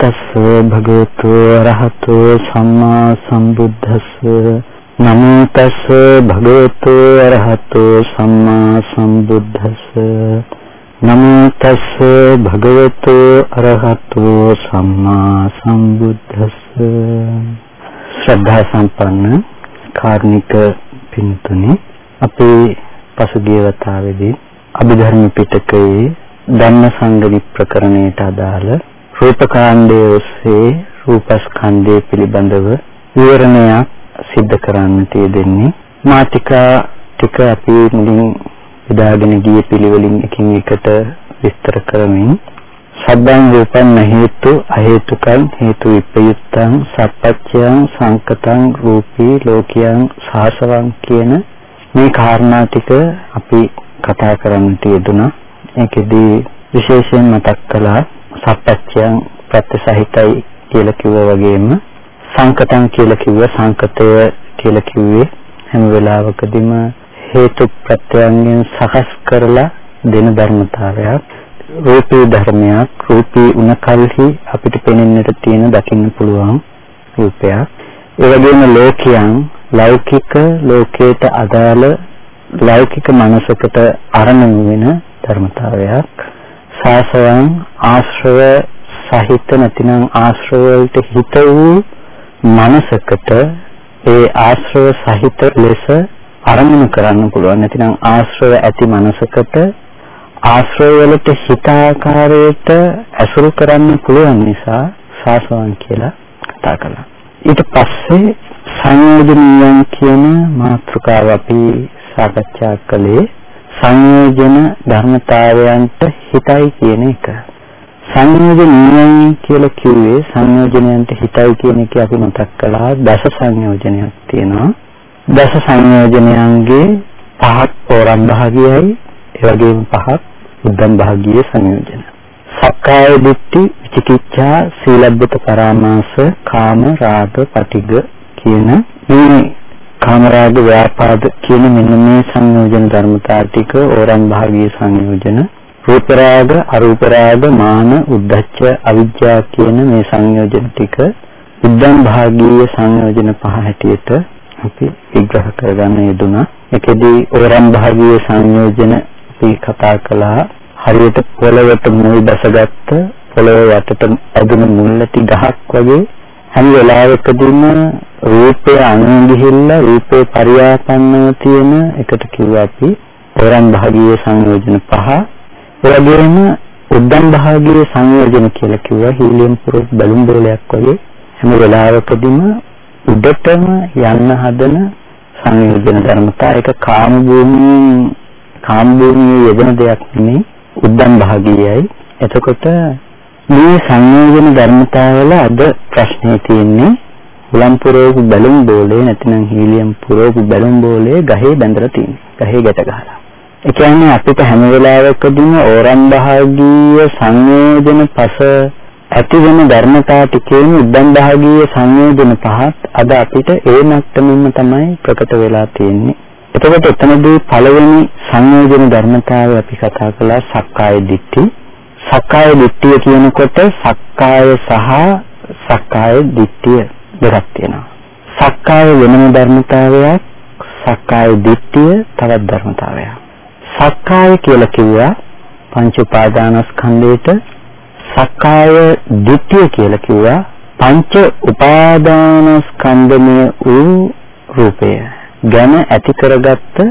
තස් භගවතු රහතෝ සම්මා සම්බුද්දස්ස නමෝ තස් භගවතු රහතෝ සම්මා සම්බුද්දස්ස නමෝ තස් භගවතු අරහතෝ සම්මා සම්බුද්දස්ස ශ්‍රද්ධා සම්පන්න කාර්මික පින්තුනි අපේ පසුගිය වතාවේදී අභිධර්ම පිටකයේ ධම්මසංගති ප්‍රකරණයට අදාළ රූපකාණ්ඩයේ ඔස්සේ රූපස්කන්ධය පිළිබඳව විවරණයක් සිද්ධ කරන්නට යෙදෙන්නේ. මාතිකා ටික අපි මුලින් බෙදාගෙන ගිය පිළිවෙලින් එකින් එකට විස්තර කරමින්. සබ්බං රූපං හේතු අහේතුකං හේතු විපයුත්තං සප්පච්චයන් සංකතං රූපී ලෝකයන් සාසවං කියන මේ කාරණා ටික අපි කතා කරන්නට යෙදුනා ඒකෙදී විශේෂයෙන් මතක් කළා සප්පච්චයන් ප්‍රත්‍යසහිතයි කියලා කිව්වා වගේම සංකතං කියලා කිව්ව සංකතය කියලා කිව්වේ හැම වෙලාවකදීම හේතු ප්‍රත්‍යයන්ගෙන් සකස් කරලා දෙන ධර්මතාවයක්. රූපී ධර්මයක් රූපී උන කල්හි අපිට පෙනෙන්නට තියෙන දකින්න පුළුවන් රූපයක්. ඒ වගේම ලෝකයන් ලෞකික ලෝකයට අදාළ ලෞකික මනසකට අරමුණු වෙන ධර්මතාවයක්. සාසයන් ආශ්‍රව සහිත නැතිනම් ආශ්‍රව වලට හිත වූ මනසකට ඒ ආශ්‍රව සහිත ලෙස අරමුණු කරන්න පුළුවන් නැතිනම් ආශ්‍රව ඇති මනසකට ආශ්‍රව වලට හිත ආකාරයට ඇසුරු කරන්න පුළුවන් නිසා සාසවන් කියලා කතා කළා. ඊට පස්සේ සංයෝජනීයන් කියන මාතෘකාව අපි සාකච්ඡා කළේ සංයෝජන ධර්මතාවයන්ට හිතයි කියන එක. සංයෝජනීයයි කියලා කිව්වේ සංයෝජනයන්ට හිතයි කියන එක අපි මතක් කළා දස සංයෝජනයක් තියෙනවා. දස සංයෝජනයන්ගේ පහක් පෝරම් භාගයයි ඒ වගේම පහක් උද්දම් භාගීය සංයෝජන. සක්කාය දිට්ඨි විචිකිච්ඡා සීලබ්බත පරාමාස කාම රාග පටිග කියන මේ කාම රාග ව්‍යාපාද කියන මෙන්න මේ සංයෝජන ධර්මතා ටික ඕරම් භාගීය සංයෝජන රූප රාග අරූප රාග මාන උද්ධච්ච අවිජ්ජා කියන මේ සංයෝජන ටික උද්දම් භාගීය සංයෝජන පහ හැටියට අපි විග්‍රහ කරගන්න යෙදුනා. ඒකෙදී ඕරම් භාගීය සංයෝජන අපි කතා කළා. හරියට පොළවට මුල් දැසගත්ත පොළව යටට ඇදුණු මුල්ලටි ගහක් වගේ හැම වෙලාවකදීම රූපය අනුන් ගිහිල්ලා රූපේ පරියාපන්නව තියෙන එකට කිව්වා අපි ඕරම් භාගීය සංයෝජන පහ. ඒ වගේම උද්දම් භාගීය සංයෝජන කියලා කිව්වා හීලියම් පුරුත් බැලුම් බෝලයක් වගේ. හැම වෙලාවකදීම උඩටම යන්න හදන සංයෝජන ධර්මතා. ඒක කාම භූමියෙන් කාම භූමියේ යෙදෙන දෙයක් නෙමෙයි උද්දම් භාගීයයි. එතකොට මේ සංයෝජන ධර්මතාවල අද ප්‍රශ්නේ තියෙන්නේ උලම් පුරෝපු බැලුම් බෝලේ නැතිනම් හීලියම් පුරෝපු බැලුම් බෝලේ ගහේ බැඳලා තියෙන්නේ ගහේ ගැට ගහලා ඒ කියන්නේ අපිට හැම වෙලාවකදීම ඕරම් භාගීය සංයෝජන පස ඇති වෙන ධර්මතා ටිකේම උද්දම් භාගීය සංයෝජන පහත් අද අපිට ඒ මට්ටමින්ම තමයි ප්‍රකට වෙලා තියෙන්නේ. එතකොට එතනදී පළවෙනි සංයෝජන ධර්මතාවය අපි කතා කළා සක්කාය දිට්ඨි. සක්කාය දිට්ඨිය කියනකොට සක්කාය සහ සක්කාය දිට්ඨිය දෙකක් තියෙනවා. සක්කාය වෙනම ධර්මතාවයක් සක්කාය දිට්ඨිය තවත් ධර්මතාවයක්. සක්කාය කියලා කිව්වා පංච උපාදානස්කන්ධේට සක්කාය දිට්ඨිය කියලා කිව්වා පංච උපාදානස්කන්ධමය වූ රූපය ගැන ඇති කරගත්ත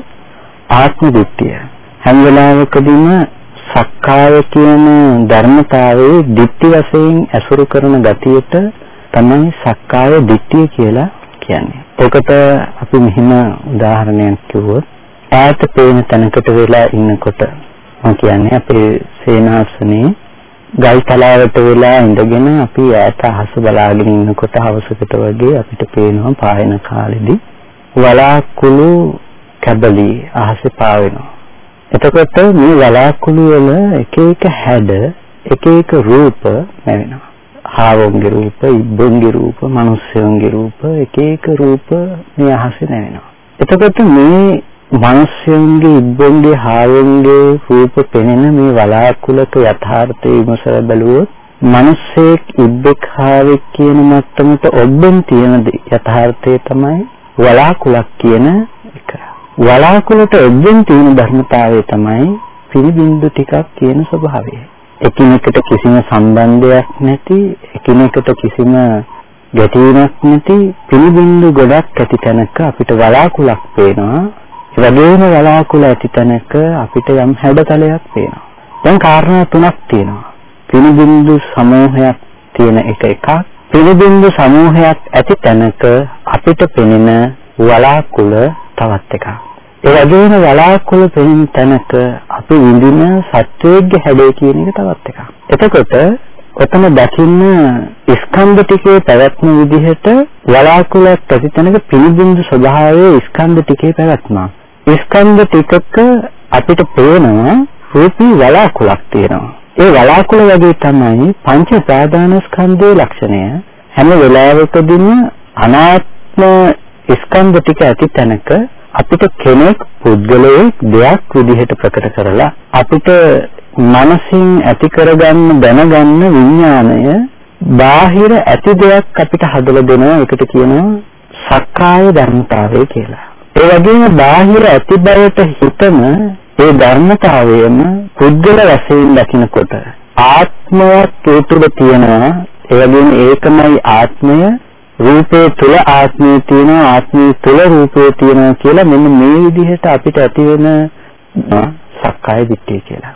ආත්ම දිට්ඨිය හැම වෙලාවකදීම සක්කාය කියන ධර්මතාවයේ දිට්ඨි වශයෙන් ඇසුරු කරන ගතියට තමයි සක්කාය දිට්ඨිය කියලා කියන්නේ. ඔකට අපි මෙහිම උදාහරණයක් කිව්වොත් ඈත පේන තැනකට වෙලා ඉන්නකොට මම කියන්නේ අපේ සේනාසනේ ගල් තලාවට වෙලා ඉඳගෙන අපි ඈත අහස බලාගෙන ඉන්නකොට හවසකට වගේ අපිට පේනවා පායන කාලෙදි වලාකුළු කැබලි අහසේ පාවෙනවා. එතකොට මේ වලාකුළු වල එක එක හැඩ එක එක රූප ලැබෙනවා. හාවුන්ගේ රූප, ඉබ්බුන්ගේ රූප, මිනිස්සුන්ගේ රූප එක එක රූප මේ අහසේ ලැබෙනවා. එතකොට මේ මිනිස්යන්ගේ ඉබ්බන්ගේ හාවෙන්ගේ රූප පෙනෙන මේ වලාකුලක යථාර්ථය විමසලා බැලුවොත් මිනිස්සෙක් ඉබ්බෙක් හාවෙක් කියන මට්ටමට ඔබෙන් තියෙන යථාර්ථය තමයි වලාකුලක් කියන එක. වලාකුලට ඔබෙන් තියෙන ධර්මතාවය තමයි පිළිබිඳු ටිකක් කියන ස්වභාවය. එකිනෙකට කිසිම සම්බන්ධයක් නැති එකිනෙකට කිසිම ගැටීමක් නැති පිළිබිඳු ගොඩක් ඇති තැනක අපිට වලාකුලක් පේනවා. ඒ වගේම වලාකුල ඇති තැනක අපිට යම් හැඩතලයක් පේනවා. දැන් කාරණා තුනක් තියෙනවා. පිළිබිඳු සමූහයක් තියෙන එක එකක්. පිළිබිඳු සමූහයක් ඇති තැනක අපිට පෙනෙන වලාකුල තවත් එකක්. ඒ වගේම වලාකුළු පෙනෙන තැනක අපි විඳින සත්වයේ හැඩය කියන එක තවත් එකක්. එතකොට ඔතන දකින්න ස්කන්ධ ටිකේ පැවැත්ම විදිහට වලාකුළක් ප්‍රතිතනක පිළිබිඹු ස්වභාවයේ ස්කන්ධ ටිකේ පැවැත්ම. ස්කන්ධ ටිකක අපිට පේනවා රූපී වලාකුළක් තියෙනවා. ඒ වලාකුළ වගේ තමයි පංච උපාදානස්කන්ධයේ ලක්ෂණය. හැම වෙලාවකදීම අනාත්ම ස්කන්ධ ටික ඇති තැනක අපිට කෙනෙක් පුද්ගලයෙක් දෙයක් විදිහට ප්‍රකට කරලා අපිට මනසින් ඇති කරගන්න දැනගන්න විඥාණය බාහිර ඇති දෙයක් අපිට හදලා දෙනවා. ඒකට කියනවා සක්කාය ධර්මතාවය කියලා. ඒ වගේම බාහිර ඇති බවට හිතන ඒ ධර්මතාවයම පුද්ගල වශයෙන් දකිනකොට ආත්මයක් ඒ තුළ තියෙනවා. ඒ වගේම ඒකමයි ආත්මය. රූපේ තුල ආත්මය තියෙනවා ආත්මය තුල රූපය තියෙනවා කියලා මෙන්න මේ විදිහට අපිට ඇති වෙන සක්කාය දිට්ඨිය කියලා.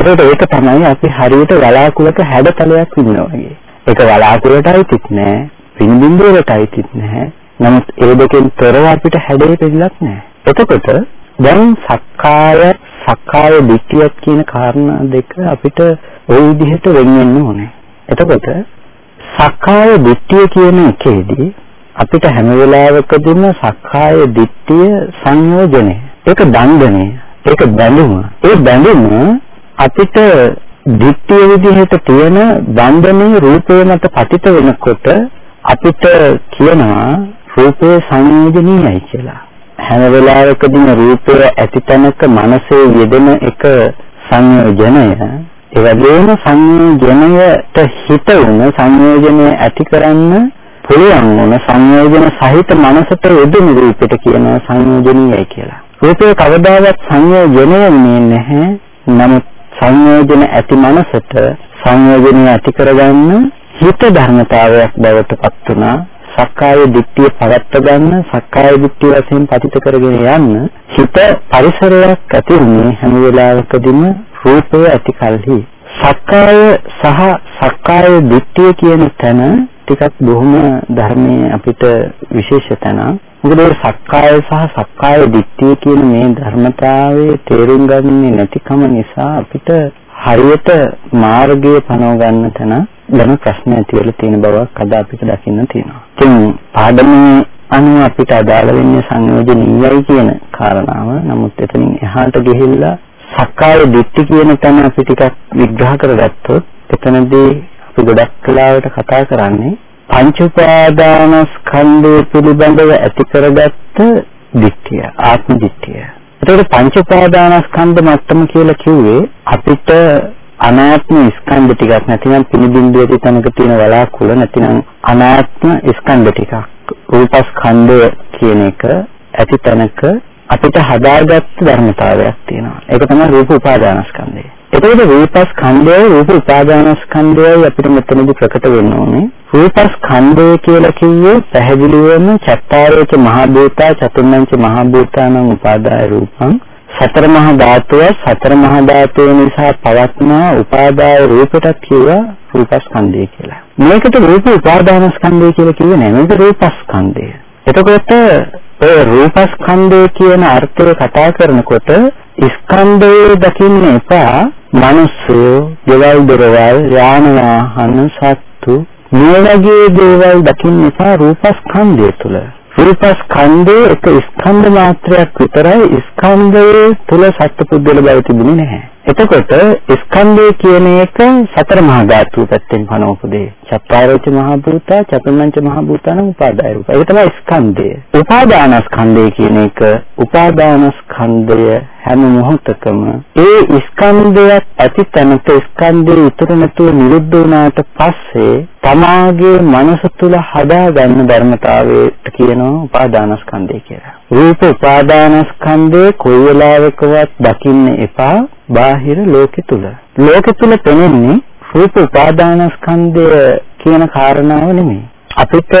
ඒකට ඒක තමයි අපි හරියට වලාකුළක හැඩතලයක් ඉන්නවා වගේ. ඒක වලාකුළටයි තිත් නෑ, පින්බින්දුවටයි තිත් නෑ. නමුත් ඒ දෙකෙන් තොරව අපිට හැඩේ පෙන්නලක් නෑ. එතකොට දැන් සක්කාය සක්කාය දිට්ඨියක් කියන කාරණා දෙක අපිට ওই විදිහට වෙන් වෙන්න ඕනේ. එතකොට සක්කාය දිට්ඨිය කියන එකේදී අපිට හැම වෙලාවකදීම සක්කාය දිට්ඨිය සංයෝජනය. ඒක දණ්ඩනය. ඒක බැඳුම. ඒ බැඳුම අපිට දිට්ඨිය විදිහට තියෙන බන්ධනීය රූපය මත පතිත වෙනකොට අපිට කියනවා රූපය සංයෝජනීයයි කියලා. හැම වෙලාවකදීම රූපය ඇති තැනක මනසේ යෙදෙන එක සංයෝජනය ඒ වගේම සංයෝජනයට හිත වුණ සංයෝජනය ඇති කරන්න පුළුවන් වුණ සංයෝජන සහිත මනසට යෙදෙන රූපයට කියනවා සංයෝජනීයයි කියලා. රූපේ කවදාවත් සංයෝජනය වෙන්නේ නැහැ. නමුත් සංයෝජන ඇති මනසට සංයෝජනය ඇති කරගන්න හිත ධර්මතාවයක් බවට පත් වුණා. සක්කාය දිට්ඨිය පවත්ව ගන්න සක්කාය දිට්ඨිය වශයෙන් පතිත කරගෙන යන්න හිත පරිසරයක් ඇති වුණේ හැම වෙලාවකදීම රූපය ඇති කලෙහි සක්කාය සහ සක්කාය දිට්ඨිය කියන තැන ටිකක් බොහොම ධර්මයේ අපිට විශේෂ තැන. මොකද සක්කාය සහ සක්කාය දිට්ඨිය කියන මේ ධර්මතාවයේ තේරුම් ගන්නේ නැතිකම නිසා අපිට හරියට මාර්ගය පනව ගන්න තැන ගැන ප්‍රශ්න ඇති වෙලා තියෙන බවක් අද අපිට දකින්න තියෙනවා. ඉතින් පාඩමේ අනුව අපිට අදාළ වෙන්නේ සංයෝජනීයයි කියන කාරණාව. නමුත් එතනින් එහාට ගිහිල්ලා සක්කාය දිට්ඨි කියන තැන අපි ටිකක් විග්‍රහ කරගත්තොත් එතනදී අපි ගොඩක් කලාවට කතා කරන්නේ පංච උපාදානස්කන්ධය පිළිබඳව ඇති කරගත්ත දිට්ඨිය ආත්ම දිට්ඨිය. ඒකට පංච උපාදානස්කන්ධ මට්ටම කියලා කිව්වේ අපිට අනාත්ම ස්කන්ධ ටිකක් නැතිනම් පිළිබිඹු ඇති තැනක තියෙන වලාකුළ නැතිනම් අනාත්ම ස්කන්ධ ටිකක් රූපස්කන්ධය කියන එක ඇති තැනක අපිට හදාගත්ත ධර්මතාවයක් තියෙනවා. ඒක තමයි රූප උපාදානස්කන්ධය. එතකොට රූපස්කන්ධයයි රූප උපාදානස්කන්ධයයි අපිට මෙතනදී ප්‍රකට වෙන්න ඕනේ. රූපස්කන්ධය කියලා කිව්වේ පැහැදිලිවම චත්තාරෝච මහ භූතා චතුර්ණංච මහ භූතානං උපාදාය රූපං සතර මහා ධාතුව සතර මහා ධාතුව නිසා පවත්නා උපාදාය රූපයට කියවා රූපස්කන්ධය කියලා. මේකට රූප උපාදානස්කන්ධය කියලා කිව්වේ නෑ. මේක රූපස්කන්ධය. එතකොට ඔය රූපස්කන්ධය කියන අර්ථය කතා කරනකොට ස්කන්ධය දකින්න එපා මිනිස්සු, දේවල් දොරවල්, යාන වාහන, සත්තු මේ වගේ දේවල් දකින්න එපා රූපස්කන්ධය තුල. රූපස්කන්ධය එක ස්කන්ධ මාත්‍රයක් විතරයි ස්කන්ධයේ තුල සත්පුද්ගල බව තිබුණේ නැහැ. එතකොට ස්කන්ධය කියන එක සතර මහා ධාතු පැත්තෙන් පනවපු දේ. චත්තාරෝච මහ භූතා, චතුර්ණංච මහ භූතාන උපාදාය රූප. ඒක තමයි ස්කන්ධය. උපාදානස්කන්ධය කියන එක උපාදානස්කන්ධය හැම මොහොතකම ඒ ස්කන්ධයක් ඇති තැනක ස්කන්ධය ඉතුරු නැතුව නිරුද්ධ වුණාට පස්සේ තමාගේ මනස තුල හදාගන්න ධර්මතාවයට කියනවා උපාදානස්කන්ධය කියලා. රූප උපාදානස්කන්ධය කොයි වෙලාවකවත් දකින්න එපා බාහිර ලෝකෙ තුල. ලෝකෙ තුල පෙනෙන්නේ රූප උපාදානස්කන්ධය කියන කාරණාව නෙමෙයි. අපිට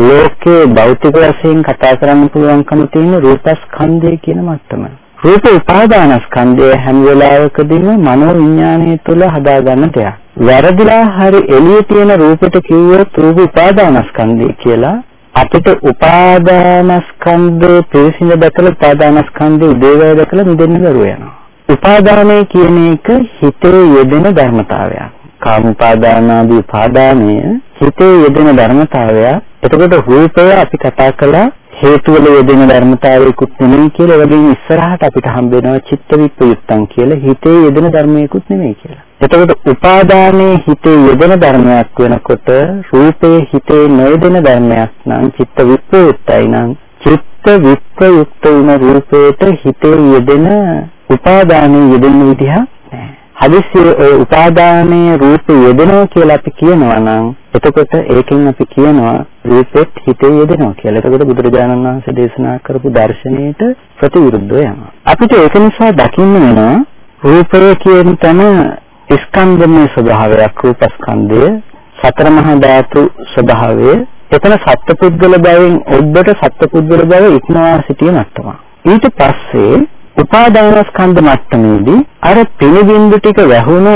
ලෝකේ භෞතික වශයෙන් කතා කරන්න පුළුවන්කම තියෙන රූපස්කන්ධය කියන මට්ටම. රූප උපාදානස්කන්ධය හැම වෙලාවකදීම මනෝ විඥානය තුළ හදාගන්න දෙයක්. වැරදිලා හරි එළියේ තියෙන රූපෙට කිව්වොත් රූප උපාදානස්කන්ධය කියලා අපිට උපාදානස්කන්ධය පිරිසිඳ දැකලා උපාදානස්කන්ධය උදේවැය දැකලා මිදෙන්න බැරුව යනවා. උපාදානය කියන එක හිතේ යෙදෙන ධර්මතාවයක්. කාම උපාදානාදී උපාදානය හිතේ යෙදෙන ධර්මතාවයක්. එතකොට රූපය අපි කතා කළා හේතු වල යෙදෙන ධර්මතාවයකුත් නෙමෙයි කියලා වගේම ඉස්සරහට අපිට හම්බ වෙනවා චිත්ත විප්‍රයුක්තං කියලා හිතේ යෙදෙන ධර්මයකුත් නෙමෙයි කියලා. එතකොට උපාදානයේ හිතේ යෙදෙන ධර්මයක් වෙනකොට රූපයේ හිතේ නොයෙදෙන ධර්මයක් නම් චිත්ත විප්‍රයුක්තයි නම් චිත්ත විප්‍රයුක්ත වුණ රූපයට හිතේ යෙදෙන උපාදානයේ යෙදෙන විදිහ නැහැ. හදිස්සියේ ඔය උපාදානයේ රූපය යෙදෙනවා කියලා අපි කියනවා නම් එතකොට ඒකෙන් අපි කියනවා රූපෙත් හිතේ යෙදෙනවා කියලා. එතකොට බුදුරජාණන් වහන්සේ දේශනා කරපු දර්ශනයට ප්‍රතිවිරුද්ධව යනවා. අපිට ඒක නිසා දකින්න වෙනවා රූපය කියන තැන ස්කන්ධමය ස්වභාවයක් රූපස්කන්ධය සතර මහා ධාතු ස්වභාවය එතන සත්පුද්ගල බවෙන් ඔබට සත්පුද්ගල බව ඉක්මවා සිටින මට්ටම. ඊට පස්සේ උපාදානස්කන්ධ මට්ටමේදී අර පිනිබින්දු ටික වැහුණු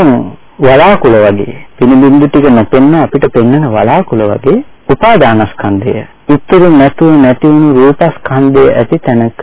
වලාකුළ වගේ පිනිබින්දු ටික නොපෙන්න අපිට පෙන්වන වලාකුළ වගේ උපාදානස්කන්ධය. ඉතුරු නැතුව නැති වුණු රූපස්කන්ධය ඇති තැනක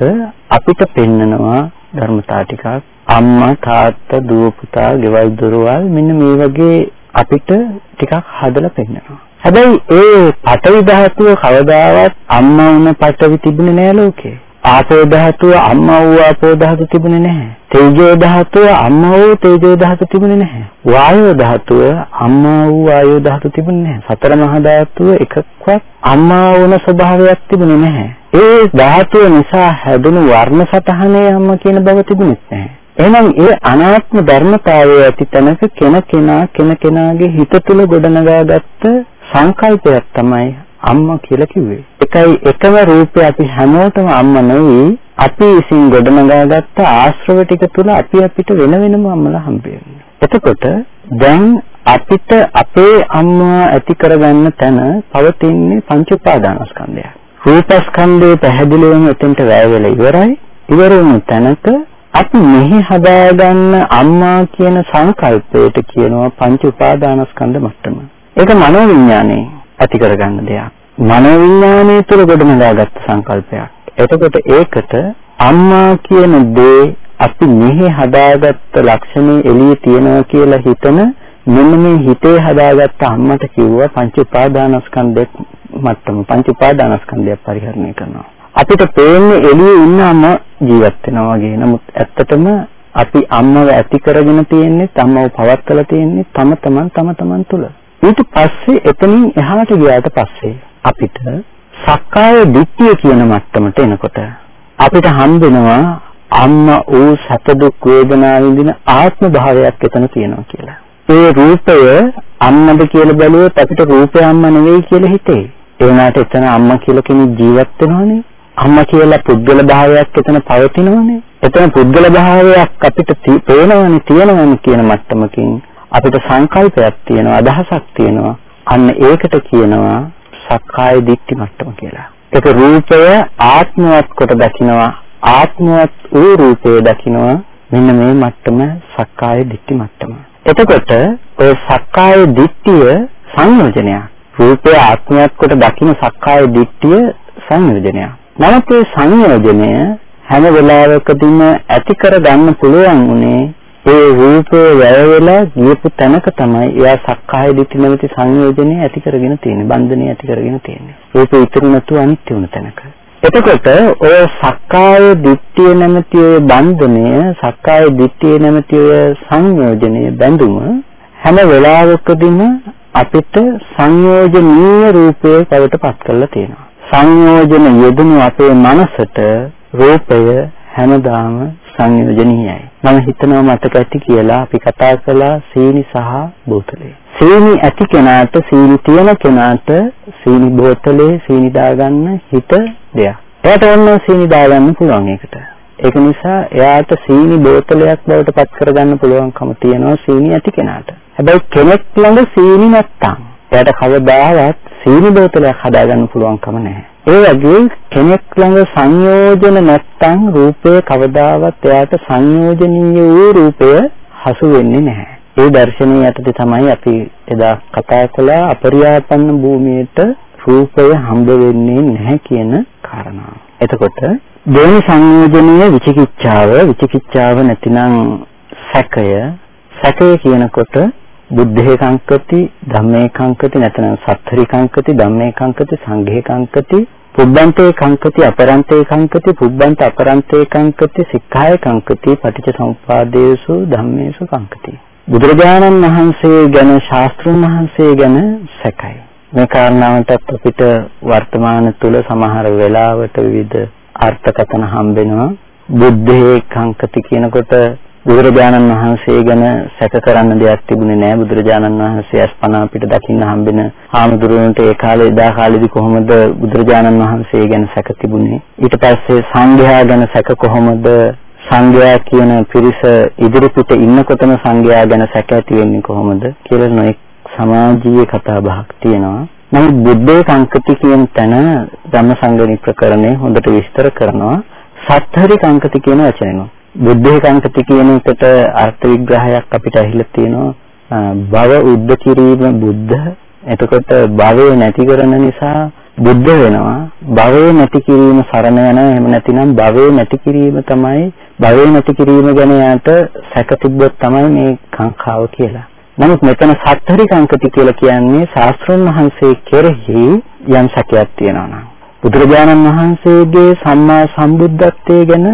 අපිට පෙන්නනවා ධර්මතා ටිකක්. අම්මා තාත්තා දුව පුතා ගෙවල් දොරවල් මෙන්න මේ වගේ අපිට ටිකක් හදලා පෙන්නනවා. හැබැයි ඒ පටවි ධාතුව කවදාවත් අම්මා වුණ පටවි තිබුණේ නෑ ලෝකේ. ආපෝ ධාතුව අම්මා වූ ආපෝ ධාතු තිබුණේ නැහැ. තේජෝ ධාතුව අම්මා වූ තේජෝ ධාතු තිබුණේ නැහැ. වායෝ ධාතුව අම්මා වූ වායෝ ධාතු තිබුණේ නැහැ. සතර මහා ධාතුව එකක්වත් අම්මා වුණ ස්වභාවයක් තිබුණේ නැහැ. ඒ ධාතුව නිසා හැදුණු වර්ණ සතහනේ අම්මා කියන බව තිබුණෙත් නැහැ. එහෙනම් ඒ අනාත්ම ධර්මතාවය ඇති තැනක කෙනකෙනා කෙනකෙනාගේ හිත තුළ ගොඩනගාගත්ත සංකල්පයක් තමයි අම්මා කියලා කිව්වේ. එකයි එකම රූපේ අපි හැමෝටම අම්මා නෙවෙයි අපි විසින් ගොඩනගාගත්ත ආශ්‍රව ටික තුල අපි අපිට වෙන වෙනම අම්මලා හම්බ එතකොට දැන් අපිට අපේ අම්මා ඇති කරගන්න තැන පවතින්නේ පංච උපාදානස්කන්ධය. රූපස්කන්ධය පැහැදිලිවම එතෙන්ට වැය වෙලා ඉවරයි. ඉවර වුණු තැනක අපි මෙහි හදාගන්න අම්මා කියන සංකල්පයට කියනවා පංච උපාදානස්කන්ධ මට්ටම. ඒක මනෝවිඤ්ඤාණය. ඇති කරගන්න දෙයක්. මනෝවිඤ්ඤාණය තුළ ගොඩනගාගත් සංකල්පයක්. එතකොට ඒකට අම්මා කියන දේ අපි මෙහි හදාගත්ත ලක්ෂණේ එළියේ තියනවා කියලා හිතන මෙන්න මේ හිතේ හදාගත්ත අම්මට කිව්වා පංච උපාදානස්කන්ධයක් මට්ටම පංච උපාදානස්කන්ධයක් පරිහරණය කරනවා. අපිට පේන්නේ එළියේ ඉන්න අම්මා ජීවත් වෙනවා වගේ. නමුත් ඇත්තටම අපි අම්මව ඇති කරගෙන තියෙන්නේ අම්මව පවත්කලා තියෙන්නේ තම තමන් තම තමන් තුළ. ඊට පස්සේ එතනින් එහාට ගියාට පස්සේ අපිට සක්කාය දිට්ඨිය කියන මට්ටමට එනකොට අපිට හම්බෙනවා අම්මා ඌ සැප දුක් වේදනා විඳින ආත්ම භාවයක් එතන තියෙනවා කියලා. ඒ රූපය අම්මද කියලා බැලුවොත් අපිට රූපය අම්මා නෙවෙයි කියලා හිතේ. ඒ වුණාට එතන අම්මා කියලා කෙනෙක් ජීවත් වෙනවනේ. අම්මා කියලා පුද්ගල භාවයක් එතන පවතිනවනේ. එතන පුද්ගල භාවයක් අපිට පේනවනේ තියෙනවනේ කියන මට්ටමකින් අපිට සංකල්පයක් තියෙනවා අදහසක් තියෙනවා අන්න ඒකට කියනවා සක්කාය දිට්ඨි මට්ටම කියලා. ඒක රූපය ආත්මවත් කොට දකිනවා ආත්මවත් වූ රූපය දකිනවා මෙන්න මේ මට්ටම සක්කාය දිට්ඨි මට්ටම. එතකොට ඔය සක්කාය දිට්ඨිය සංයෝජනයක්. රූපය ආත්මවත් කොට දකින සක්කාය දිට්ඨිය සංයෝජනයක්. නමුත් මේ සංයෝජනය හැම වෙලාවකදීම ඇති කර ගන්න පුළුවන් උනේ ඒ රූපය වැය වෙලා ගියපු තැනක තමයි එයා සක්කාය දිට්ඨි නැමැති සංයෝජනය ඇති කරගෙන තියෙන්නේ. බන්ධනය ඇති කරගෙන තියෙන්නේ. රූපේ ඉතුරු නැතුව අනිත්‍ය වුණ තැනක. එතකොට ඔය සක්කාය දිට්ඨිය නැමැති ඔය බන්ධනය, සක්කාය දිට්ඨිය නැමැති ඔය සංයෝජනය බැඳුම හැම වෙලාවකදීම අපිට සංයෝජනීය රූපයේ බවට පත් කරලා තියෙනවා. සංයෝජන යෙදුණු අපේ මනසට රූපය හැමදාම සංයෝජනීයයි. මම හිතනවා මතක ඇති කියලා අපි කතා කළා සීනි සහ බෝතලේ. සීනි ඇති කෙනාට සීනි තියෙන කෙනාට සීනි බෝතලේ සීනි දාගන්න හිත දෙයක්. එයාට ඕන සීනි දාගන්න පුළුවන් ඒකට. ඒක නිසා එයාට සීනි බෝතලයක් බවට පත් කරගන්න පුළුවන්කම තියෙනවා සීනි ඇති කෙනාට. හැබැයි කෙනෙක් ළඟ සීනි නැත්තම් එයාට කවදාවත් සීනි බෝතලයක් හදාගන්න පුළුවන්කම නැහැ. ඒ වගේ කෙනෙක් ළඟ සංයෝජන නැත්තම් රූපය කවදාවත් එයාට සංයෝජනීය වූ රූපය හසු වෙන්නේ නැහැ. ඒ දර්ශනීය යටතේ තමයි අපි එදා කතා කළා අපරියාපන්න භූමියට රූපය හම්බ වෙන්නේ නැහැ කියන කාරණාව. එතකොට දෙවනි සංයෝජනීය විචිකිච්ඡාව විචිකිච්ඡාව නැතිනම් සැකය සැකය කියනකොට බුද්ධේ කංකති ධම්මේ කංකති නැත්නම් සත්තරි කංකති ධම්මේ කංකති සංඝේ කංකති පුබ්බන්තේ කංකති අපරන්තේ කංකති පුබ්බන්ත අපරන්තේ කංකති සික්ඛාය කංකති පටිච්ච සමුප්පාදේසු ධම්මේසු කංකති. බුදුරජාණන් වහන්සේ ගැන ශාස්ත්‍රුන් වහන්සේ ගැන සැකයි. මේ කාරණාවට අපිට වර්තමාන තුල සමහර වෙලාවට විවිධ අර්ථකථන හම්බෙනවා. බුද්ධේ කංකති කියනකොට බුදුරජාණන් වහන්සේ ගැන සැක කරන්න දෙයක් තිබුණේ නැහැ බුදුරජාණන් වහන්සේ අස්පනා පිට දකින්න හම්බෙන ආමදුරුවන්ට ඒ කාලේ එදා කාලේදී කොහොමද බුදුරජාණන් වහන්සේ ගැන සැක තිබුණේ? ඊට පස්සේ සංඝයා ගැන සැක කොහොමද? සංඝයා කියන පිරිස ඉදිරිපිට ඉන්නකොටම සංඝයා ගැන සැක ඇති වෙන්නේ කොහොමද කියලා නොඑක් සමාජීය කතා බහක් තියෙනවා. නමුත් බුද්ධේ සංකති කියන තැන ධම්මසංගණි ප්‍රකරණය හොඳට විස්තර කරනවා. සත්හරි සංකති කියන වචනය. බුද්ධේ කංකති කියන එකට අර්ථ විග්‍රහයක් අපිට ඇහිලා තියෙනවා. භව උද්ද කිරීම බුද්ධ. එතකොට භවය නැති කරන නිසා බුද්ධ වෙනවා. භවය නැති කිරීම සරණ යනවා. එහෙම නැතිනම් භවය නැති කිරීම තමයි භවය නැති කිරීම ගැන යාට සැක තිබ්බොත් තමයි මේ කාංකාව කියලා. නමුත් මෙතන සත්තරි කංකති කියලා කියන්නේ ශාස්ත්‍රඥ වහන්සේ කෙරෙහි යම් සැකයක් තියෙනවා නම්. බුදුරජාණන් වහන්සේගේ සම්මා සම්බුද්ධත්වයේ ගැන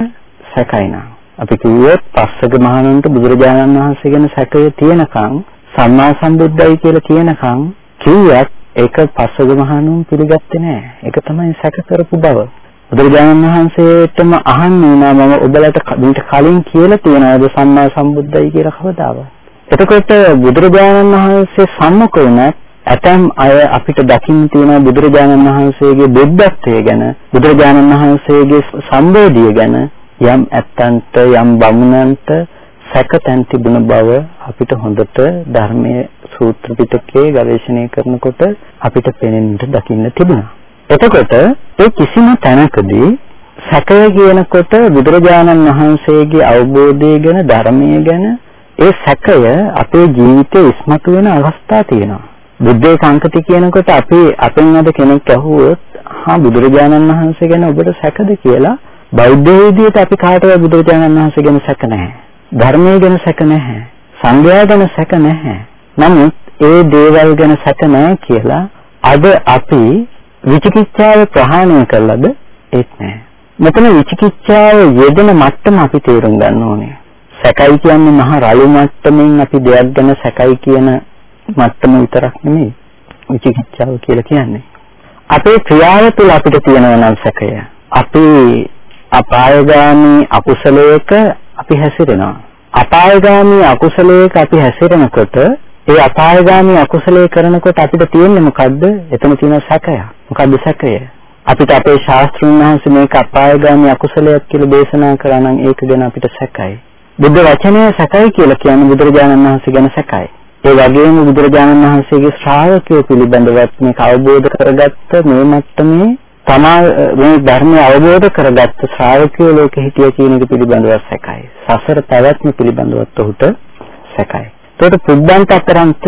සැකයි නම්. අපි කිව්වොත් පස්සක මහණුන්ට බුදුරජාණන් වහන්සේ ගැන සැකය තියෙනකන් සම්මා සම්බුද්ධයි කියලා කියනකන් කිව්වත් ඒක පස්සක මහණුන් පිළිගත්තේ නැහැ. ඒක තමයි සැක කරපු බව. බුදුරජාණන් වහන්සේටම අහන්නේ නෑ මම ඔබලට මීට කලින් කියලා තියනවාද සම්මා සම්බුද්ධයි කියලා කවදාවත්. එතකොට බුදුරජාණන් වහන්සේ සම්මුඛ වුණත් ඇතම් අය අපිට දකින්න තියෙන බුදුරජාණන් වහන්සේගේ බුද්ධත්වය ගැන බුදුරජාණන් වහන්සේගේ සම්බෝධිය ගැන යම් ඇත්තන්ට යම් බමුණන්ට සැකතැන් තිබුණ බව අපිට හොඳට ධර්මයේ සූත්‍ර පිටකයේ ගවේෂණය කරනකොට අපිට පෙනෙන්න දකින්න තිබුණා. එතකොට ඒ කිසිම තැනකදී සැකය කියනකොට බුදුරජාණන් වහන්සේගේ අවබෝධය ගැන ධර්මය ගැන ඒ සැකය අපේ ජීවිතේ ඉස්මතු වෙන අවස්ථා තියෙනවා. බුද්ධේ සංකති කියනකොට අපි අපෙන් අද කෙනෙක් අහුවොත් හා බුදුරජාණන් වහන්සේ ගැන ඔබට සැකද කියලා බෞද්ධ විදියට අපි කාටවත් බුදුරජාණන් වහන්සේ ගැන සැක නැහැ. ධර්මයේ ගැන සැක නැහැ. සංඝයා ගැන සැක නැහැ. නමුත් ඒ දේවල් ගැන සැක නැහැ කියලා අද අපි විචිකිච්ඡාව ප්‍රහාණය කළාද ඒත් නැහැ. මෙතන විචිකිච්ඡාව යෙදෙන මට්ටම අපි තේරුම් ගන්න ඕනේ. සැකයි කියන්නේ මහා රළු මට්ටමින් අපි දෙයක් ගැන සැකයි කියන මට්ටම විතරක් නෙමෙයි. විචිකිච්ඡාව කියලා කියන්නේ. අපේ ක්‍රියාව තුළ අපිට තියෙනවා නම් සැකය. අපි අපායගාමී අකුසලයක අපි හැසිරෙනවා. අපායගාමී අකුසලයක අපි හැසිරෙනකොට ඒ අපායගාමී අකුසලයේ කරනකොට අපිට තියෙන්නේ මොකද්ද? එතන තියෙන සැකය. මොකද්ද සැකය? අපිට අපේ ශාස්ත්‍රඥ වහන්සේ මේක අපායගාමී අකුසලයක් කියලා දේශනා කළා නම් ඒක ගැන අපිට සැකයි. බුද්ධ වචනය සැකයි කියලා කියන්නේ බුදුරජාණන් වහන්සේ ගැන සැකයි. ඒ වගේම බුදුරජාණන් වහන්සේගේ ශ්‍රාවකයෝ පිළිබඳවත් මේක අවබෝධ කරගත්ත මේ මට්ටමේ තමා මේ ධර්මය අවබෝධ කරගත්ත ශ්‍රාවකයෝ ලෝකෙ හිටිය කියන එක පිළිබඳව සැකයි. සසර පැවැත්ම පිළිබඳවත් ඔහුට සැකයි. ඒකට පුබ්බන්ත අතරන්ත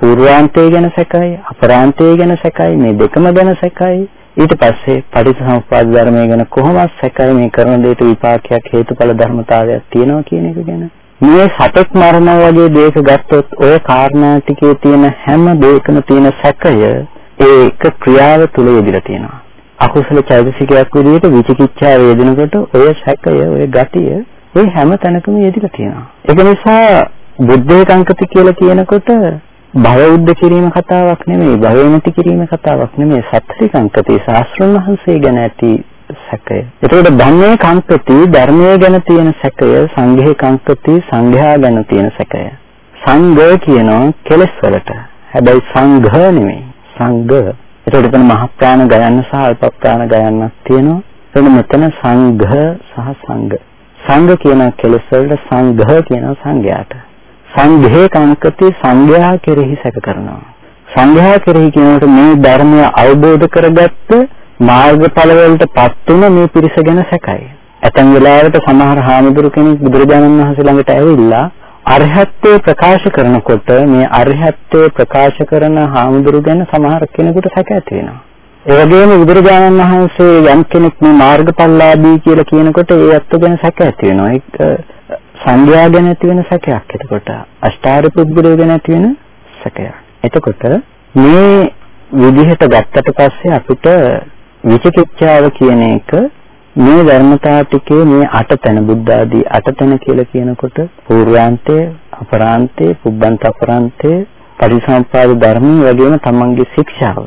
පූර්වාන්තය ගැන සැකයි, අපරාන්තය ගැන සැකයි, මේ දෙකම ගැන සැකයි. ඊට පස්සේ පටිච්චසමුප්පාද ධර්මය ගැන කොහොමද සැකයි මේ කරන දෙයට විපාකයක් හේතුඵල ධර්මතාවයක් තියෙනවා කියන එක ගැන. මේ සතෙක් මරණ වගේ දෙයක ගත්තොත් ඔය කාරණා ටිකේ තියෙන හැම දෙයකම තියෙන සැකය ඒ එක ක්‍රියාව තුල යෙදিলা තියෙනවා. අකුසල චෛතසිකයක් විදිහට විචිකිච්ඡාව යෙදෙනකොට ඔය සැකය ඔය ගතිය ඒ හැම තැනකම යෙදিলা තියෙනවා. ඒක නිසා බුද්ධේ කංකති කියලා කියනකොට භව උද්ද කිරීම කතාවක් නෙමෙයි භවය නැති කිරීම කතාවක් නෙමෙයි සත්‍ත්‍ය කංකති ශාස්ත්‍රඥ වහන්සේ ගැන ඇති සැකය. ඒකට ධම්මේ කංකති ධර්මයේ ගැන තියෙන සැකය සංඝේ කංකති සංඝයා ගැන තියෙන සැකය. සංඝ කියනවා කෙලස් වලට. හැබැයි සංඝ නෙමෙයි. සංඝ ඒකට එතන මහ ප්‍රාණ ගයන්න සහ අල්ප ප්‍රාණ ගයන්නක් තියෙනවා. එතන මෙතන සංඝ සහ සංඝ. සංඝ කියන කෙලෙස් වලට සංඝ කියන සංඝයාට. සංඝේ කංකති සංඝයා කෙරෙහි සැක කරනවා. සංඝයා කෙරෙහි කියනකොට මේ ධර්මය අවබෝධ කරගත්ත මාර්ගඵල වලටපත් වුණ මේ පිරිස ගැන සැකයි. ඇතැම් වෙලාවට සමහර හාමුදුරු කෙනෙක් බුදුරජාණන් වහන්සේ ළඟට ඇවිල්ලා අරහත්ත්වය ප්‍රකාශ කරනකොට මේ අරහත්ත්වය ප්‍රකාශ කරන හාමුදුරු ගැන සමහර කෙනෙකුට සැක ඇති වෙනවා. ඒ වගේම බුදුරජාණන් වහන්සේ යම් කෙනෙක් මේ මාර්ගඵලලාභී කියලා කියනකොට ඒ අත්ව ගැන සැක ඇති වෙනවා. ඒක සංඥා ගැන ඇති වෙන සැකයක්. එතකොට අෂ්ටාර පුද්ගලය ගැන ඇති වෙන සැකයක්. එතකොට මේ විදිහට ගත්තට පස්සේ අපිට විචිකිච්ඡාව කියන එක මේ ධර්මතා ටිකේ මේ අටතන බුද්ධ ආදී අටතන කියලා කියනකොට පූර්වාන්තය, අපරාන්තය, පුබ්බන්ත අපරාන්තය, පරිසම්පාද ධර්ම වගේම තමන්ගේ ශික්ෂාව.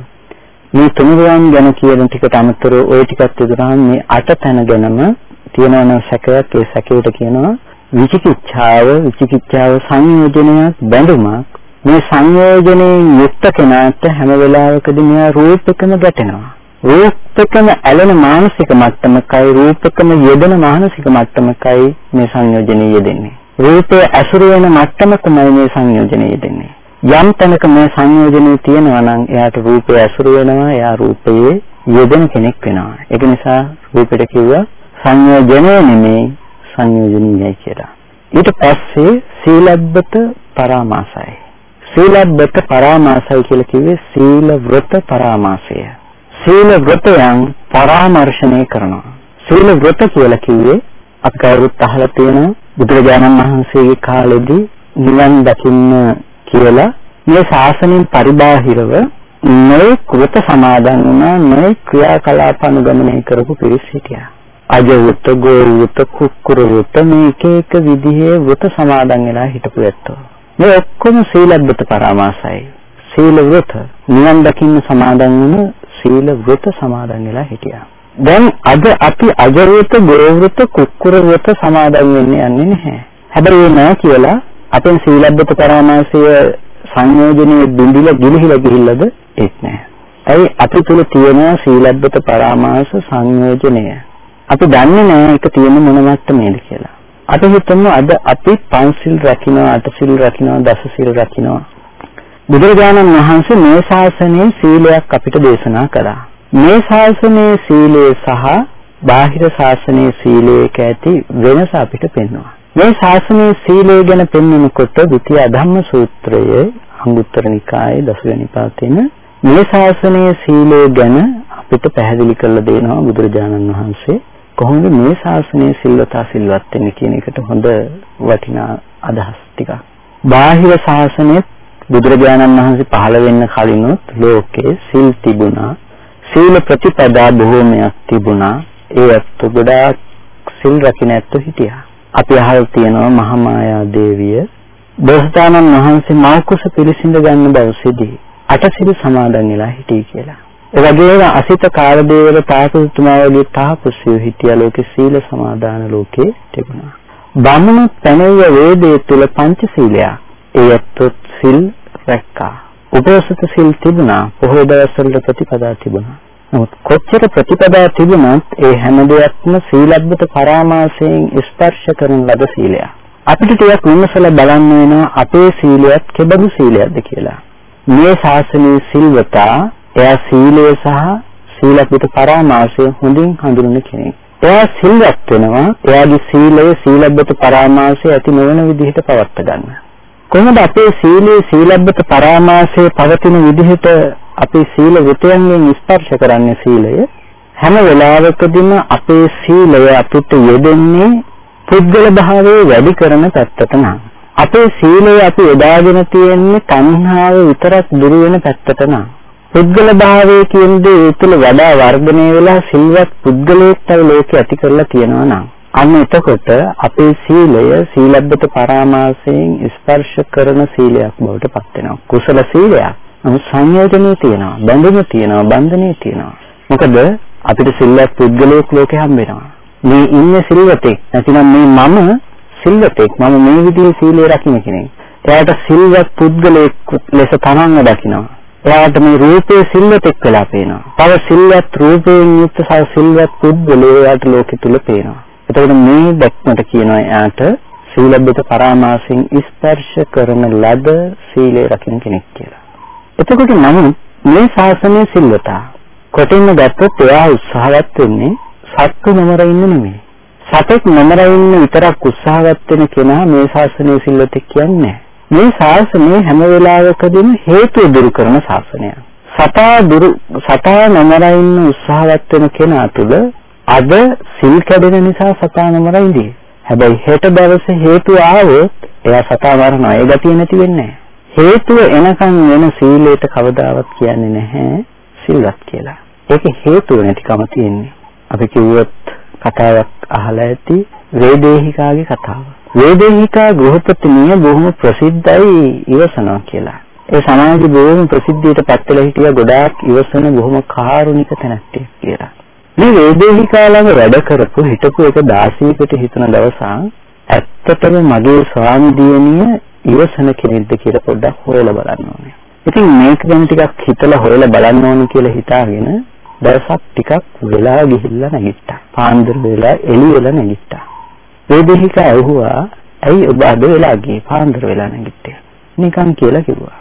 මේ තුනුරුවන් ගැන කියන ටිකට අමතරව ওই ටිකත් විතරහම මේ අටතන ගැනම තියෙනවන සැකයක් ඒ සැකයට කියනවා විචිකිච්ඡාව විචිකිච්ඡාව සංයෝජනයක් බැඳුමක් මේ සංයෝජනයෙන් යුක්ත කෙනාට හැම වෙලාවකදී මෙයා රූපකම ගැටෙනවා රූපකම ඇලෙන මානසික මට්ටමකයි රූපකම යෙදෙන මානසික මට්ටමකයි මේ සංයෝජනීය යෙදෙන්නේ. රූපය ඇසුරු වෙන මට්ටමකමයි මේ සංයෝජනීය යෙදෙන්නේ. යම් තැනක මේ සංයෝජනීය තියෙනවා නම් එයාට රූපය ඇසුරු වෙනවා, එයා රූපයේ යෙදෙන කෙනෙක් වෙනවා. ඒක නිසා රූපෙට කිව්වා සංයෝජනය නෙමේ සංයෝජනීයයි කියලා. ඊට පස්සේ සීලබ්බත පරාමාසයි. සීලබ්බත පරාමාසයි කියලා කිව්වේ සීල වෘත පරාමාසය. සීල වෘතයන් පරාමර්ශණය කරනවා. සීල වෘත කියලා කිව්වේ අපි කවුරුත් අහලා තියෙන බුදුරජාණන් වහන්සේගේ කාලෙදී නිවන් දකින්න කියලා මේ ශාසනයෙන් පරිබාහිරව මේ කෘත සමාදන් වුණා මේ ක්‍රියාකලාප අනුගමනය කරපු පිරිස් හිටියා. අජවුත ගෝරුත කුක්කුරුත මේ එක එක විදිහේ වෘත සමාදන් වෙලා හිටපු ඇත්තෝ. මේ ඔක්කොම සීලබ්බත පරාමාසයි. සීල වෘත නිවන් දකින්න සමාදන් වුණ සීල වෘත සමාදන් වෙලා හිටියා. දැන් අද අපි අජරවත ගෝවෘත කුක්කුර වෘත සමාදන් වෙන්නේ යන්නේ නැහැ. හැබැයි නෑ කියලා අපෙන් සීලබ්බත පරාමාසය සංයෝජනයේ බිඳිලා ගිලිහිලා ගිහිල්ලාද ඒත් නෑ. ඇයි අපි තුල තියෙන සීලබ්බත පරාමාස සංයෝජනය. අපි දන්නේ නෑ ඒක තියෙන මොන මට්ටමේද කියලා. අපි හිතමු අද අපි පංචිල් රකින්න, අටසිල් රකින්න, දසසිල් රකින්න බුදුරජාණන් වහන්සේ මේ ශාසනයේ සීලයක් අපිට දේශනා කළා. මේ ශාසනයේ සීලය සහ බාහිර ශාසනයේ සීලයක ඇති වෙනස අපිට පෙන්වනවා. මේ ශාසනයේ සීලය ගැන පෙන්වනකොට ද්විතිය අධම්ම සූත්‍රයේ අංගුත්තර නිකායේ දසවෙනි පාතේන මේ ශාසනයේ සීලය ගැන අපිට පැහැදිලි කරලා දෙනවා බුදුරජාණන් වහන්සේ. කොහොමද මේ ශාසනයේ සිල්වතා සිල්වත් වෙන්නේ කියන එකට හොඳ වටිනා අදහස් ටිකක්. බාහිර ශාසනයේ බුදුරජාණන් වහන්සේ පහළ වෙන්න කලිනුත් ලෝකේ සිල් තිබුණා. සීල ප්‍රතිපදා බොහෝමයක් තිබුණා. ඒ අත් ගොඩාක් සිල් රකින්න ඇත්තෝ හිටියා. අපි අහලා තියෙනවා මහමායා දේවිය බෝසතාණන් වහන්සේ මෞකුස පිළිසිඳ ගන්න දවසේදී අටසිල් සමාදන් වෙලා හිටියේ කියලා. ඒ වගේම අසිත කාලදේවල තාපසතුමා වගේ තාපසයෝ හිටියා ලෝකේ සීල සමාදාන ලෝකේ තිබුණා. බමුණු පැනෙය වේදයේ තුල පංචශීලයක්. ඒ ඇත්තොත් සිල් රැක්කා. උපෝසත සිල් තිබුණා, පොහොය දවස්වල ප්‍රතිපදා තිබුණා. නමුත් කොච්චර ප්‍රතිපදා තිබුණත් ඒ හැම දෙයක්ම සීලබ්බත පරාමාසයෙන් ස්පර්ශ කරන ලද සීලයක්. අපිට ටිකක් විමසලා බලන්න වෙනවා අපේ සීලයත් කෙබඳු සීලයක්ද කියලා. මේ ශාසනයේ සිල්වතා එයා සීලය සහ සීලබ්බත පරාමාසය හොඳින් හඳුනන කෙනෙක්. එයා සිල්වත් වෙනවා එයාගේ සීලය සීලබ්බත පරාමාසය ඇති නොවන විදිහට පවත්වා ගන්න. කොහොමද අපේ සීලේ සීලබ්බත පරාමාසයේ පවතින විදිහට අපේ සීල වෘතයන්ගෙන් ස්පර්ශ කරන්නේ සීලය? හැම වෙලාවකදීම අපේ සීලය අපිට යෙදෙන්නේ පුද්ගල භාවයේ වැඩි කරන පැත්තට නම්. අපේ සීලය අපි යොදාගෙන තියෙන්නේ තණ්හාව විතරක් දුරු වෙන පැත්තට නම්. පුද්ගල භාවය කියන දේ තුළ වඩා වර්ධනය වෙලා සිල්වත් පුද්ගලයෙක් තව ලෝකෙ ඇති කරලා තියෙනවා නම්. අන්න එතකොට අපේ සීලය සීලබ්බත පරාමාසයෙන් ස්පර්ශ කරන සීලයක් බවට පත් වෙනවා. කුසල සීලයක්. නමුත් සංයෝජනේ තියෙනවා, බැඳුම තියෙනවා, බන්ධනේ තියෙනවා. මොකද අපිට සිල්වත් පුද්ගලයෙක් ලෝකෙ හම්බ වෙනවා. මේ ඉන්නේ සිල්වතෙක්. නැතිනම් මේ මම සිල්වතෙක්. මම මේ විදිහේ සීලය රකින්න කෙනෙක්. එයාට සිල්වත් පුද්ගලයෙක් ලෙස තමන්ව දකිනවා. එයාට මේ රූපයේ සිල්වතෙක් වෙලා පේනවා. තව සිල්වත් රූපයෙන් යුක්ත සිල්වත් පුද්ගලයෙක් එයාට ලෝකෙ තුල පේනවා. එතකොට මේ දැක්මට කියනවා එයාට සීලබ්බත පරාමාසයෙන් ස්පර්ශ කරන ලද සීලය රකින්න කෙනෙක් කියලා. එතකොට නමුත් මේ ශාසනය සිල්වතා කොටින්ම ගත්තොත් එයා උත්සාහවත් වෙන්නේ සත්තු නොමර ඉන්න නෙමෙයි. සතෙක් නොමර ඉන්න විතරක් උත්සාහවත් වෙන කෙනා මේ ශාසනය සිල්වතෙක් කියන්නේ මේ ශාසනය හැම වෙලාවකදීම හේතු දුරු කරන ශාසනයක්. සතා දුරු සතා නොමර ඉන්න උත්සාහවත් වෙන කෙනා තුළ අද සිල් කැඩෙන නිසා සතා නොමර ඉඳී. හැබැයි හෙට දවසේ හේතු ආවොත් එයා සතා මරනවා. ඒ ගතිය නැති වෙන්නේ හේතුව එනකන් වෙන සීලයට කවදාවත් කියන්නේ නැහැ සිල්වත් කියලා. ඒක හේතුව නැතිකම තියෙන්නේ. අපි කිව්වොත් කතාවක් අහලා ඇති වේදේහිකාගේ කතාව. වේදේහිකා ගෘහපතිනිය බොහොම ප්‍රසිද්ධයි ඉවසනවා කියලා. ඒ සමාජයේ බොහොම ප්‍රසිද්ධියට පත් වෙලා හිටිය ගොඩාක් ඉවසන බොහොම කාරුණික තැනැත්තියක් කියලා. මේ වේදේහිකා ළඟ වැඩ කරපු හිටපු එක 16කට හිතන දවසක් ඇත්තටම මගේ ස්වාමි දියණිය ඉවසන කෙනෙක්ද කියලා පොඩ්ඩක් හොයලා බලන්න ඕනේ. ඉතින් මේක ගැන ටිකක් හිතලා හොයලා බලන්න ඕනේ කියලා හිතාගෙන දවසක් ටිකක් වෙලා ගිහිල්ලා නැගිට්ටා. පාන්දර වෙලා එළි වෙලා නැගිට්ටා. වේදේහිකා ඇහුවා ඇයි ඔබ අද වෙලා ගියේ පාන්දර වෙලා නැගිට්ටේ? නිකන් කියලා කිව්වා.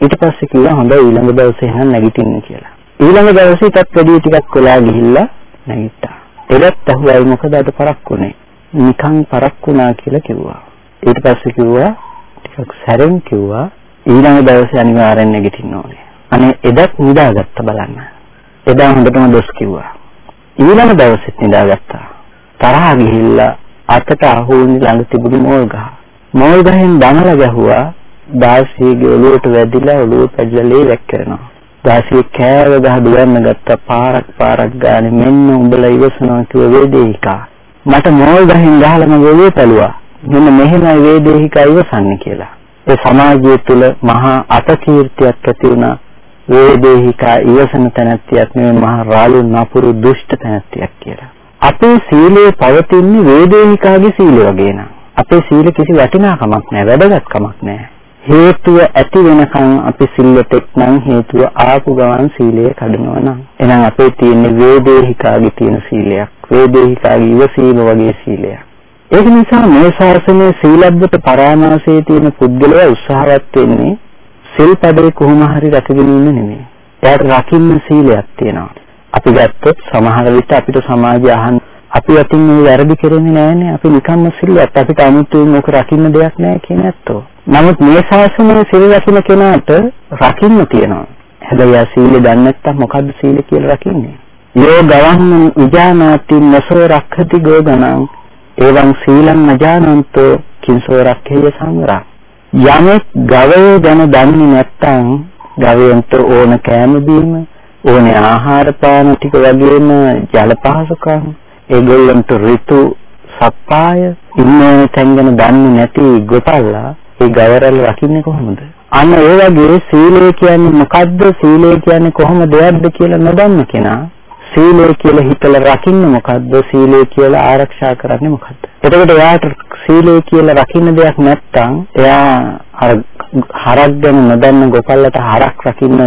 ඊට පස්සේ කිව්වා හොඳයි ඊළඟ දවසේ එහෙනම් නැගිටින්න කියලා. ඊළඟ දවසේ තත් වැඩි ටිකක් වෙලා ගිහිල්ලා නැගිට්ටා. එදත් අහුවයි මොකද අද පරක්කුනේ? නිකන් පරක්කුණා කියලා කිව්වා. ඊට පස්සේ කිව්වා ටිකක් සැරෙන් කිව්වා ඊළඟ දවසේ අනිවාර්යෙන් නැගිටින්න ඕනේ. අනේ එදත් නිදාගත්ත බලන්න. එදා හොඳටම දොස් කිව්වා. ඊළඟ දවසෙත් නිදාගත්තා. තරහ ගිහිල්ලා අතට අහුවෙන ළඟ තිබුණු මෝල් ගහ. මෝල් ගහෙන් දමලා ගැහුවා. දාසියගේ ඔළුවට වැදිලා ඔළුව පැජලලා ලේ වැක්කරනවා. දාසිය කෑව ගහ දුවන්න ගත්ත පාරක් පාරක් ගානේ මෙන්න උඹලා ඉවසනවා කිව්ව වේදේහිකා. මට මෝල් ගහෙන් ගහලා මගේ ඔළුව පැලුවා. මෙන්න මෙහෙමයි වේදේහිකා ඉවසන්නේ කියලා. ඒ සමාජය තුළ මහා අතකීර්තියක් ඇති වුණා. වේදේහිකා ඉවසන තැනැත්තියක් නෙවෙයි මහා රාළු නපුරු දුෂ්ට තැනැත්තියක් කියලා. අපේ සීලය පවතින්නේ වේදේහිකාගේ සීලය වගේ නං. අපේ සීල කිසි වටිනාකමක් නැහැ, වැදගත්කමක් නැහැ. හේතුව ඇති වෙනකන් අපි සිල්ලතෙක් නම් හේතුව ආපු ගමන් සීලය කඩනවා නම් එහෙනම් අපේ තියෙන වේදේහිකාගේ තියෙන සීලයක් වේදේහිකාගේ ඉවසීම වගේ සීලයක් ඒක නිසා මේ ශාසනයේ සීලබ්බත පරාමාසයේ තියෙන පුද්ගලයා උත්සාහවත් වෙන්නේ සිල්පදේ කොහොම හරි රැකගෙන ඉන්න නෙමෙයි. එයාට රකින්න සීලයක් තියෙනවා. අපි ගත්තොත් සමහර විට අපිට සමාජය අහන් අපි අතින් මේ වැරදි කරන්නේ නැහැනේ. අපි නිකම්ම සිල්වත්. අපිට 아무තුන් මොක රකින්න දෙයක් නැහැ කියන ඇත්තෝ. නමුත් මේ ශාසනයේ සිල් රකින්න කෙනාට රකින්න තියෙනවා. හැබැයි ආ සීල දන්නේ නැත්තම් මොකද්ද සීල කියලා රකින්නේ? යෝ ගවන්න විජානාති නසෝ රක්ඛති ගෝධනං එවං සීලං නජානන්තෝ කිංසෝ රක්ඛේය සංවරං යමෙක් ගවය ගැන දන්නේ නැත්නම් ගවයන්ට ඕන කෑම බීම ඕනේ ආහාර පාන ටික වගේම ජල පහසුකම් ඒගොල්ලන්ට ඍතු සප්පාය ඉන්න තැන් ගැන දන්නේ නැති ගොතල්ලා ඒ ගවරල් රකින්නේ කොහොමද? අන්න ඒ වගේ සීලය කියන්නේ මොකද්ද? සීලය කියන්නේ කොහොම දෙයක්ද කියලා නොදන්න කෙනා සීලය කියලා හිතලා රකින්න මොකද්ද? සීලය කියලා ආරක්ෂා කරන්නේ මොකද්ද? එතකොට එයාට සීලය කියලා රකින්න දෙයක් නැත්නම් එයා අර හරක් ගැන නොදන්න ගොපල්ලට හරක් රකින්න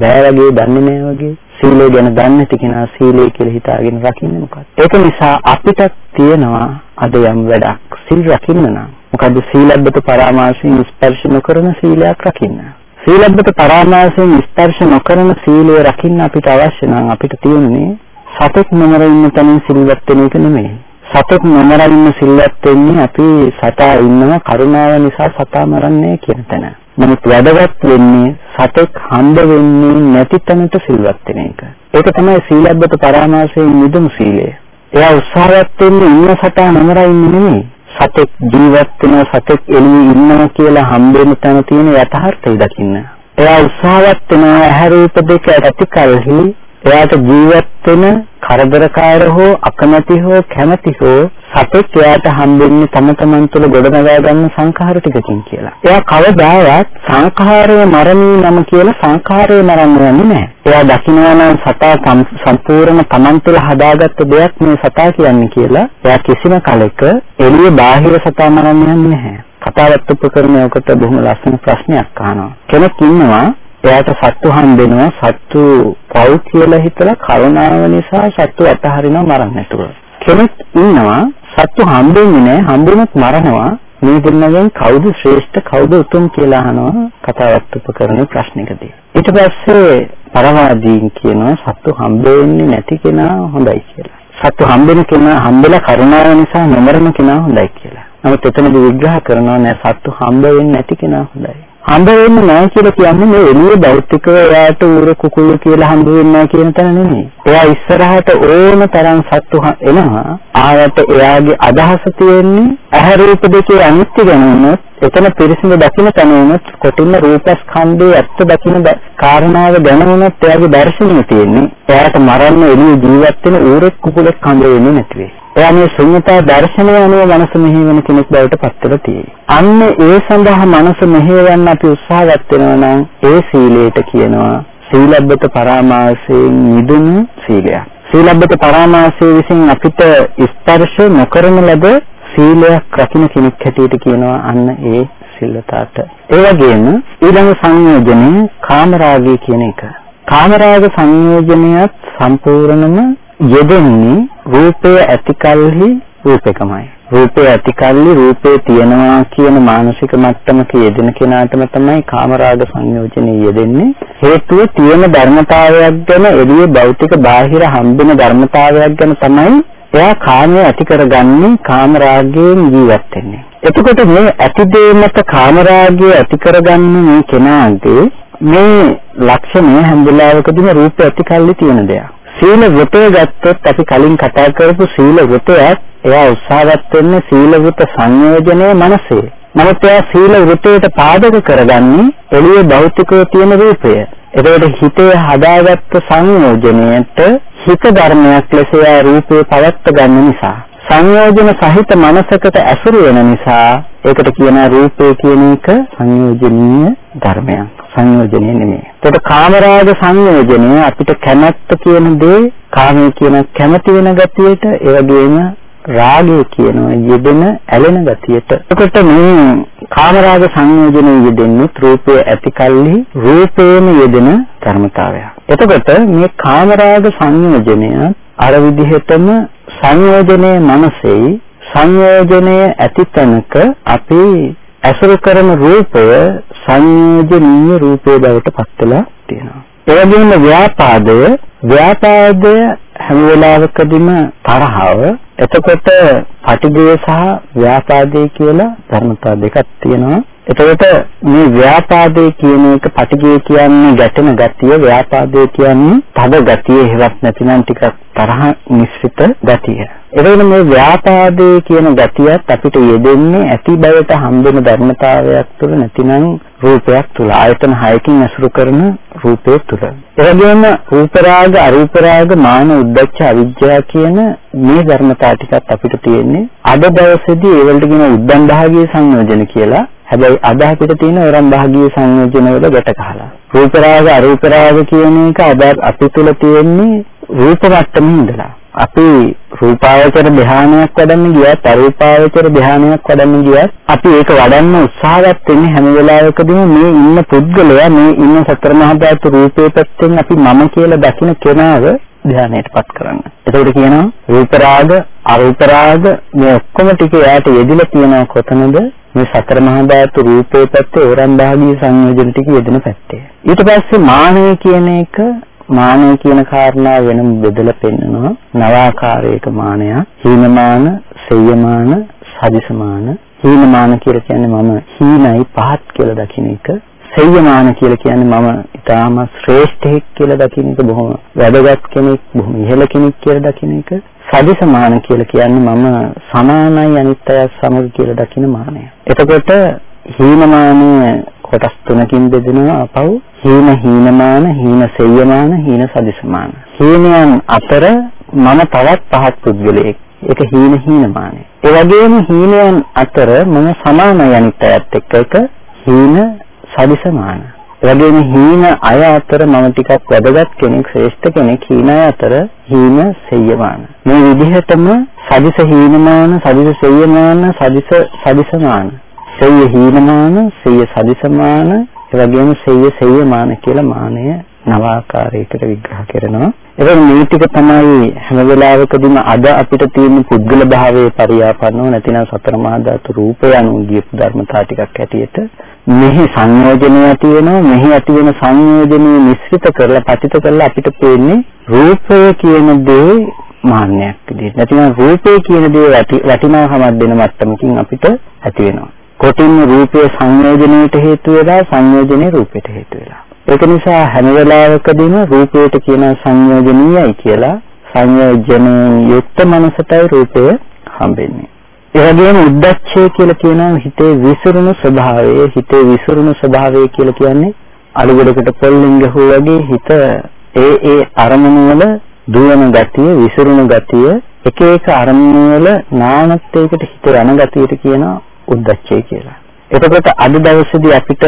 බෑ වගේ දන්නේ නැහැ වගේ. සීලය ගැන දන්නේ නැති කෙනා සීලය කියලා හිතාගෙන රකින්නේ මොකක්ද? ඒක නිසා අපිට තියෙනවා අද යම් වැඩක් සීල් රකින්න නම් මොකද්ද සීලබ්බත පරාමාසයෙන් ස්පර්ශ නොකරන සීලයක් රකින්න. සීලබ්බත පරාමාසයෙන් ස්පර්ශ නොකරන සීලය රකින්න අපිට අවශ්‍ය නම් අපිට තියෙන්නේ සතෙක් නොමර ඉන්න තැනින් සිල්වත් වෙන එක නෙමෙයි. සතෙක් නොමර ඉන්න සිල්වත් වෙන්නේ අපි සතා ඉන්නවා කරුණාව නිසා සතා මරන්නේ කියන තැන. නමුත් වැදගත් වෙන්නේ සතෙක් හම්බ වෙන්නේ නැති තැනට සිල්වත් වෙන එක. ඒක තමයි සීලබ්බත පරාමාසයෙන් මිදුණු සීලය. එයා උත්සාහවත් වෙන්නේ ඉන්න සතා නොමර ඉන්නේ නෙමෙයි. සතෙක් ජීවත් වෙන සතෙක් එළියේ ඉන්නවා කියලා හම්බ වෙන තැන තියෙන යථාර්ථය දකින්න. එයා උත්සාහවත් වෙනවා ඇහැ රූප දෙක ඇති කලෙහි එයාට ජීවත් වෙන කරදරකාර හෝ අකමැති හෝ කැමැති හෝ සතෙක් එයාට හම්බෙන්නේ තම තමන් තුළ ගොඩනගා ගන්න සංඛාර ටිකකින් කියලා. එයා කවදාවත් සංඛාරය මරණී නම කියලා සංඛාරය මරන්න යන්නේ නැහැ. එයා දකිනවා නම් සතා සම්පූර්ණ තමන් තුළ හදාගත්ත දෙයක් මේ සතා කියන්නේ කියලා එයා කිසිම කලෙක එළිය බාහිර සතා මරන්න යන්නේ නැහැ. කතාවත් උපකරණයකට බොහොම ලස්සන ප්‍රශ්නයක් අහනවා. කෙනෙක් ඉන්නවා එයාට සත්තු හම්බෙනවා සත්තු පව් කියලා හිතලා කරුණාව නිසා සත්තු අතහරිනවා මරන්න නැතුව. කෙනෙක් ඉන්නවා සත්තු හම්බෙන්නේ නැහැ හම්බුනොත් මරනවා මේ දෙන්නගෙන් කවුද ශ්‍රේෂ්ඨ කවුද උතුම් කියලා අහනවා කතාවත් උපකරණ ප්‍රශ්නකදී. ඊට පස්සේ පරමාදීන් කියනවා සත්තු හම්බෙන්නේ නැති කෙනා හොඳයි කියලා. සත්තු හම්බෙන කෙනා හම්බෙලා කරුණාව නිසා නොමරන කෙනා හොඳයි කියලා. නමුත් එතනදී විග්‍රහ කරනවා නෑ සත්තු හම්බ වෙන්නේ නැති කෙනා හොඳයි. හම්බ වෙන්නේ නැහැ කියලා කියන්නේ මේ එළියේ භෞතිකව එයාට ඌර කුකුළු කියලා හම්බ වෙන්නේ කියන තැන නෙමෙයි. එයා ඉස්සරහට ඕන තරම් සත්තු එනවා. ආවට එයාගේ අදහස තියෙන්නේ ඇහැ රූප දෙකේ අනිත්‍ය ගැන වුණොත් එතන පිරිසිදු දකින්න තැන වුණොත් කොටින්ම රූපස්කන්ධයේ ඇත්ත දකින්න කාරණාව ගැන වුණොත් එයාගේ දර්ශනය තියෙන්නේ. එයාට මරන්න එළියේ ජීවත් වෙන ඌරෙක් කුකුලෙක් හම්බ වෙන්නේ නැති වෙයි. එයා මේ ශුන්‍යතා දර්ශනය අනුව මනස මෙහෙවන කෙනෙක් බවට පත් වෙලා තියෙනවා. අන්න ඒ සඳහා මනස මෙහෙවන්න අපි උත්සාහවත් වෙනවා නම් ඒ සීලයට කියනවා සීලබ්බත පරාමාසයෙන් නිදුණු සීලයක්. සීලබ්බත පරාමාසය විසින් අපිට ස්පර්ශ නොකරන ලද සීලයක් රකින්න කෙනෙක් හැටියට කියනවා අන්න ඒ සිල්වතාට. ඒ වගේම ඊළඟ සංයෝජනය කාමරාගය කියන එක. කාමරාග සංයෝජනයත් සම්පූර්ණම යෙදෙන්නේ රූපය ඇතිකල්හි රූපකමයි. රූපය ඇතිකල්හි රූපේ තියෙනවා කියන මානසික මට්ටමක යෙදෙන කෙනාටම තමයි කාමරාග සංයෝජනේ යෙදෙන්නේ. හේතුව තියෙන ධර්මතාවයක් ගැන එළියේ භෞතික බාහිර හම්බෙන ධර්මතාවයක් ගැන තමයි එයා කාමය ඇති කරගන්නේ කාමරාගයෙන් ජීවත් වෙන්නේ. එතකොට මේ ඇතිදේ මත කාමරාගය ඇති කරගන්න මේ කෙනාගේ මේ ලක්ෂණය හැම වෙලාවකදීම රූප ඇතිකල්ලි තියෙන දෙයක්. සීල වෘතය ගත්තොත් අපි කලින් කතා කරපු සීල වෘතයත් එයා උත්සාහවත් වෙන්නේ සීල වෘත සංයෝජනයේ මනසේ. නමුත් එයා සීල වෘතයට පාදක කරගන්නේ එළියේ භෞතිකව තියෙන රූපය. එතකොට හිතේ හදාගත්ත සංයෝජනයට හිත ධර්මයක් ලෙස එයා රූපේ පවත්ව ගන්න නිසා සංයෝජන සහිත මනසකට ඇසුරු වෙන නිසා ඒකට කියන රූපේ කියන එක සංයෝජනීය ධර්මයක්. සංයෝජනය නෙමෙයි. ඒකට කාමරාග සංයෝජනය අපිට කැමැත්ත කියන දේ කාමයේ කියන කැමැති වෙන ගතියට ඒ වගේම රාගය කියන යෙදෙන ඇලෙන ගතියට. එතකොට මේ කාමරාග සංයෝජනය යෙදෙන්නේ රූපය ඇතිකල්හි රූපේම යෙදෙන ධර්මතාවයක්. එතකොට මේ කාමරාග සංයෝජනය අර විදිහටම සංයෝජනයේ මනසෙයි සංයෝජනයේ ඇතිතනක අපි ඇසුරු කරන රූපය සංයෝජනීය රූපේ බවට පත් වෙලා තියෙනවා. ඒ වගේම ව්‍යාපාදය ව්‍යාපාදය හැම වෙලාවකදීම තරහව එතකොට පටිඝය සහ ව්‍යාපාදේ කියලා ධර්මතා දෙකක් තියෙනවා. එතකොට මේ ව්‍යාපාදේ කියන එක පටිඝය කියන්නේ ගැටෙන ගතිය ව්‍යාපාදේ කියන්නේ තද ගතිය හෙවත් නැතිනම් ටිකක් තරහ මිශ්‍රිත ගතිය. එතකොට මේ ව්‍යාපාදේ කියන ගතියත් අපිට යෙදෙන්නේ ඇති බවට හම්බෙන ධර්මතාවයක් තුළ නැතිනම් රූපයක් තුළ ආයතන හයකින් අසුරු කරන රූපේ තුළ. එවැගේම රූප රාග අරූප රාග මාන උද්දච්ච අවිජ්ජා කියන මේ ධර්මතා ටිකත් අපිට තියෙන්නේ අද දවසේදී ඒවලට කියන උද්දන් භාගීය සංයෝජන කියලා. හැබැයි අද අපිට තියෙන වරම් භාගීය සංයෝජන වල ගැට කහලා. රූප රාග අරූප රාග කියන එක අද අපි තුල තියෙන්නේ රූප මට්ටමින් ඉඳලා. අපි රූපාවචර ධානයක් වඩන්න ගියත් අරූපාවචර ධානයක් වඩන්න ගියත් අපි ඒක වඩන්න උත්සාහවත් වෙන්නේ හැම වෙලාවකදීම මේ ඉන්න පුද්ගලයා මේ ඉන්න සතර මහා ධාතු රූපේ පැත්තෙන් අපි මම කියලා දකින කෙනාව ධානයටපත් කරන්න. එතකොට කියනවා රූප රාග අරූප රාග මේ ඔක්කොම ටික එයාට යෙදිලා තියෙනවා කොතනද? මේ සතර මහා ධාතු රූපේ පැත්තේ ඕරන් භාගී සංයෝජන ටික යෙදෙන පැත්තේ. ඊට පස්සේ මානය කියන එක මානය කියන කාරණාව වෙනම බෙදලා පෙන්නනවා නවාකාරයක මානයක් හීනමාන සෙය්‍යමාන සදිසමාන හීනමාන කියලා කියන්නේ මම හීනයි පහත් කියලා දකින්න එක. සෙය්‍යමාන කියලා කියන්නේ මම ඊටාම ශ්‍රේෂ්ඨෙක් කියලා දකින්න එක බොහොම වැදගත් කෙනෙක් බොහොම ඉහළ කෙනෙක් කියලා දකින්න එක. සදිසමාන කියලා කියන්නේ මම සමානයි අනිත් අය සමග කියලා දකින්න මානය. එතකොට හීනමානය කොටස් තුනකින් බෙදෙනවා අපව. හීන හීනමාන හීන සෙය්‍යමාන හීන සදිසමාන. හීනයන් අතර මම තවත් පහත් පුද්ගලයෙක්. ඒක හීන හීනමානයි. ඒ වගේම හීනයන් අතර මම සමාන යනිත් අයත් එක්ක එක. හීන සදිසමාන. ඒ වගේම හීන අය අතර මම ටිකක් වැදගත් කෙනෙක් ශ්‍රේෂ්ඨ කෙනෙක් හීන අය අතර හීන සෙය්‍යමාන. මේ විදිහටම සදිස හීනමාන සදිස සෙය්‍යමාන සදිස සදිසමාන. සෙය්‍ය හීනමාන සෙය්‍ය සදිසමාන ඒ වගේම සෙය්‍ය සෙය්‍යමාන කියලා මානය නව ආකාරයකට විග්‍රහ කරනවා. ඒක මේ ටික තමයි හැම වෙලාවකදීම අද අපිට තියෙන පුද්ගල භාවයේ පරියාපන්නව නැතිනම් සතර මහා ධාතු රූපය අනුගිය ධර්මතා ටිකක් ඇටියට මෙහි සංයෝජනය ඇති වෙනවා මෙහි ඇති වෙන සංයෝජනීය මිශ්‍රිත කරලා පතිත කරලා අපිට පේන්නේ රූපය කියන දේ මාන්නයක් විදිහට. නැතිනම් රූපය කියන දේ වටිනාකමක් දෙන මට්ටමකින් අපිට ඇති වෙනවා. කොටින්ම රූපයේ සංයෝජනයට හේතු වෙලා සංයෝජනේ රූපයට හේතු වෙලා. ඒක නිසා හැම වෙලාවකදීම රූපයට කියන සංයෝජනීයයි කියලා සංයෝජනෙන් යුක්ත මනසටයි රූපය හම්බෙන්නේ. ඒ වගේම උද්දච්චය කියලා කියනවා හිතේ විසිරුණු ස්වභාවය හිතේ විසිරුණු ස්වභාවය කියලා කියන්නේ අලුගඩකට පොල්ලෙන් ගහුවා වගේ හිත ඒ ඒ අරමුණු වල දුවන ගතිය විසිරුණු ගතිය එක එක අරමුණු වල නානත්වයකට හිත යන ගතියට කියනවා උද්දච්චය කියලා. එතකොට අද දවසේදී අපිට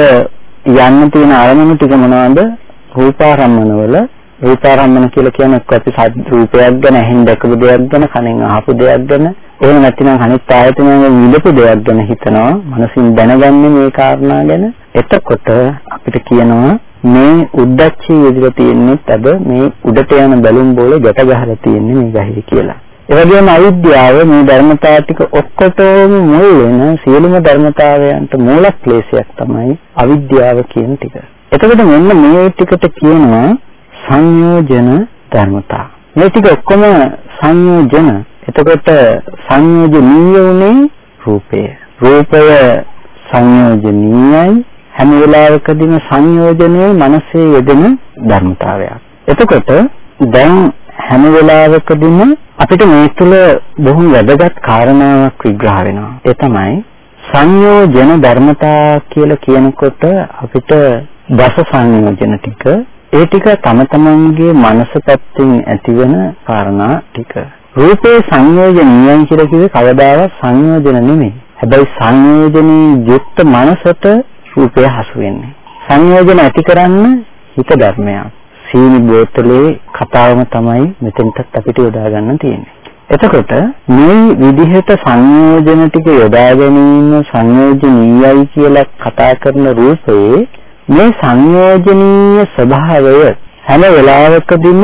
යන්න තියෙන අරමුණු ටික මොනවද? රූපාරම්මන වල රූපාරම්මන කියලා කියන්නේ අපි සත් රූපයක් ගැන ඇහෙන් දැකපු දෙයක් ගැන කනෙන් අහපු දෙයක් ගැන එහෙම නැත්නම් අනිත් ආයතනයෙන් විඳපු දෙයක් ගැන හිතනවා මනසින් දැනගන්නේ මේ කාරණා ගැන එතකොට අපිට කියනවා මේ උද්දච්චය විදිහට තියෙන්නේ අද මේ උඩට යන බැලුම් බෝල ගැට ගහලා තියෙන්නේ මේ ගහේ කියලා. ඒ වගේම අවිද්‍යාව මේ ධර්මතා ටික ඔක්කොටම මුල් වෙන සියලුම ධර්මතාවයන්ට මූල ක්ලේශයක් තමයි අවිද්‍යාව කියන ටික. එතකොට මෙන්න මේ ටිකට කියනවා සංයෝජන ධර්මතා. මේ ටික ඔක්කොම සංයෝජන එතකොට සංයෝජනීය උනේ රූපය. රූපය සංයෝජනීයයි හැම වෙලාවකදීම සංයෝජනයේ මනසේ යෙදෙන ධර්මතාවයක්. එතකොට දැන් හැම වෙලාවකදීම අපිට මේ තුළ බොහොම වැදගත් කාරණාවක් විග්‍රහ වෙනවා. ඒ තමයි සංයෝජන ධර්මතා කියලා කියනකොට අපිට දස සංයෝජන ටික ඒ ටික තම තමන්ගේ මනස පැත්තෙන් ඇතිවෙන කාරණා ටික. රූපේ සංයෝජනීයයි කියලා කිව්වේ කවදාවත් සංයෝජන නෙමෙයි. හැබැයි සංයෝජනී යුක්ත මනසට රූපය හසු වෙන්නේ. සංයෝජන ඇති කරන්න හිත ධර්මයක්. සීනි බෝතලේ කතාවම තමයි මෙතෙන්ටත් අපිට යොදා ගන්න තියෙන්නේ. එතකොට මේ විදිහට සංයෝජන ටික යොදා ගැනීම සංයෝජනීයයි කියලා කතා කරන රූපයේ මේ සංයෝජනීය ස්වභාවය හැම වෙලාවකදීම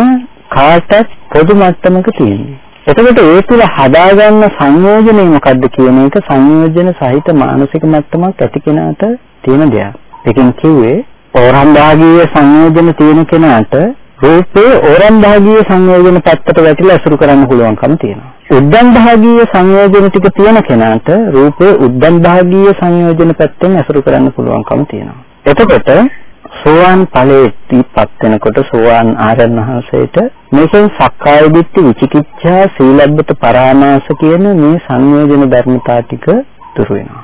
කාටත් පොදු මට්ටමක තියෙනවා. එතකොට ඒ තුල හදාගන්න සංයෝජනේ මොකද්ද කියන එක සංයෝජන සහිත මානසික මට්ටමක් ඇති කෙනාට තියෙන දෙයක්. ඒකෙන් කිව්වේ ඕරම් භාගීය සංයෝජන තියෙන කෙනාට රූපේ ඕරම් භාගීය සංයෝජන පැත්තට වැටිලා අසුරු කරන්න පුළුවන්කම තියෙනවා. උද්දම් භාගීය සංයෝජන ටික තියෙන කෙනාට රූපේ උද්දම් භාගීය සංයෝජන පැත්තෙන් අසුරු කරන්න පුළුවන්කම තියෙනවා. එතකොට සෝවාන් ඵලයේදීපත් වෙනකොට සෝවාන් ආරයන් වහන්සේට මේකෙන් සක්කාය දිට්ඨි විචිකිච්ඡා සීලබ්බත පරාමාස කියන මේ සංයෝජන ධර්මතා ටික දුරු වෙනවා.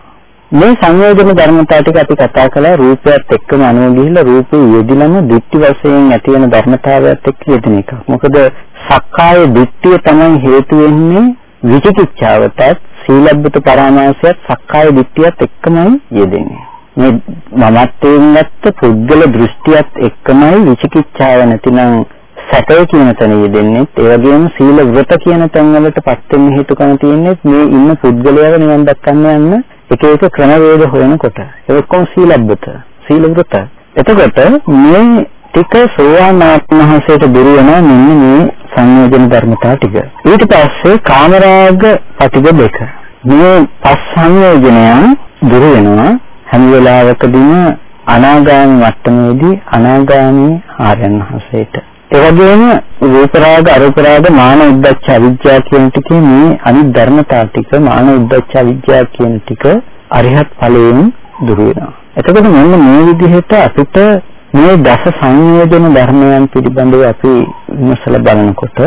මේ සංයෝජන ධර්මතා ටික අපි කතා කළා රූපයත් එක්කම අනුව ගිහිල්ලා රූපේ යෙදිලම දිට්ඨි වශයෙන් ඇති වෙන ධර්මතාවයත් එක්ක යෙදෙන එක. මොකද සක්කාය දිට්ඨිය තමයි හේතු වෙන්නේ විචිකිච්ඡාවටත් සීලබ්බත පරාමාසයත් සක්කාය දිට්ඨියත් එක්කමයි යෙදෙන්නේ. මේ මමත්වයෙන් ගත්ත පුද්ගල දෘෂ්ටියත් එක්කමයි විචිකිච්ඡාව නැතිනම් සැපය කියන තැන යෙදෙන්නේ ඒ වගේම සීල වෘත කියන තැන් වලට පත් වෙන්න හේතුකම තියෙන්නේ මේ ඉන්න පුද්ගලයාව නිවන් දක්වන්න යන්න එක එක ක්‍රමවේද හොයනකොට. ඒ ඔක්කොම සීලබ්බත සීල වෘත. එතකොට මේ ටික සෝවාන් ආත්මහසයට දුර වෙන මෙන්න මේ සංයෝජන ධර්මතා ටික. ඊට පස්සේ කාමරාග පටිග දෙක. මේ පස් සංයෝජනයන් දුර වෙනවා. හැම වෙලාවකදීම අනාගාමී මට්ටමේදී අනාගාමී ආර්යයන් වහන්සේට ඒ වගේම රූප රාග අරූප රාග මාන උද්දච්ච අවිජ්ජා කියන ටිකේ මේ අනිත් ධර්මතා ටික මාන උද්දච්ච අවිජ්ජා කියන ටික අරිහත් ඵලයෙන් දුර වෙනවා. එතකොට මෙන්න මේ විදිහට අපිට මේ දස සංයෝජන ධර්මයන් පිළිබඳව අපි විමසලා බලනකොට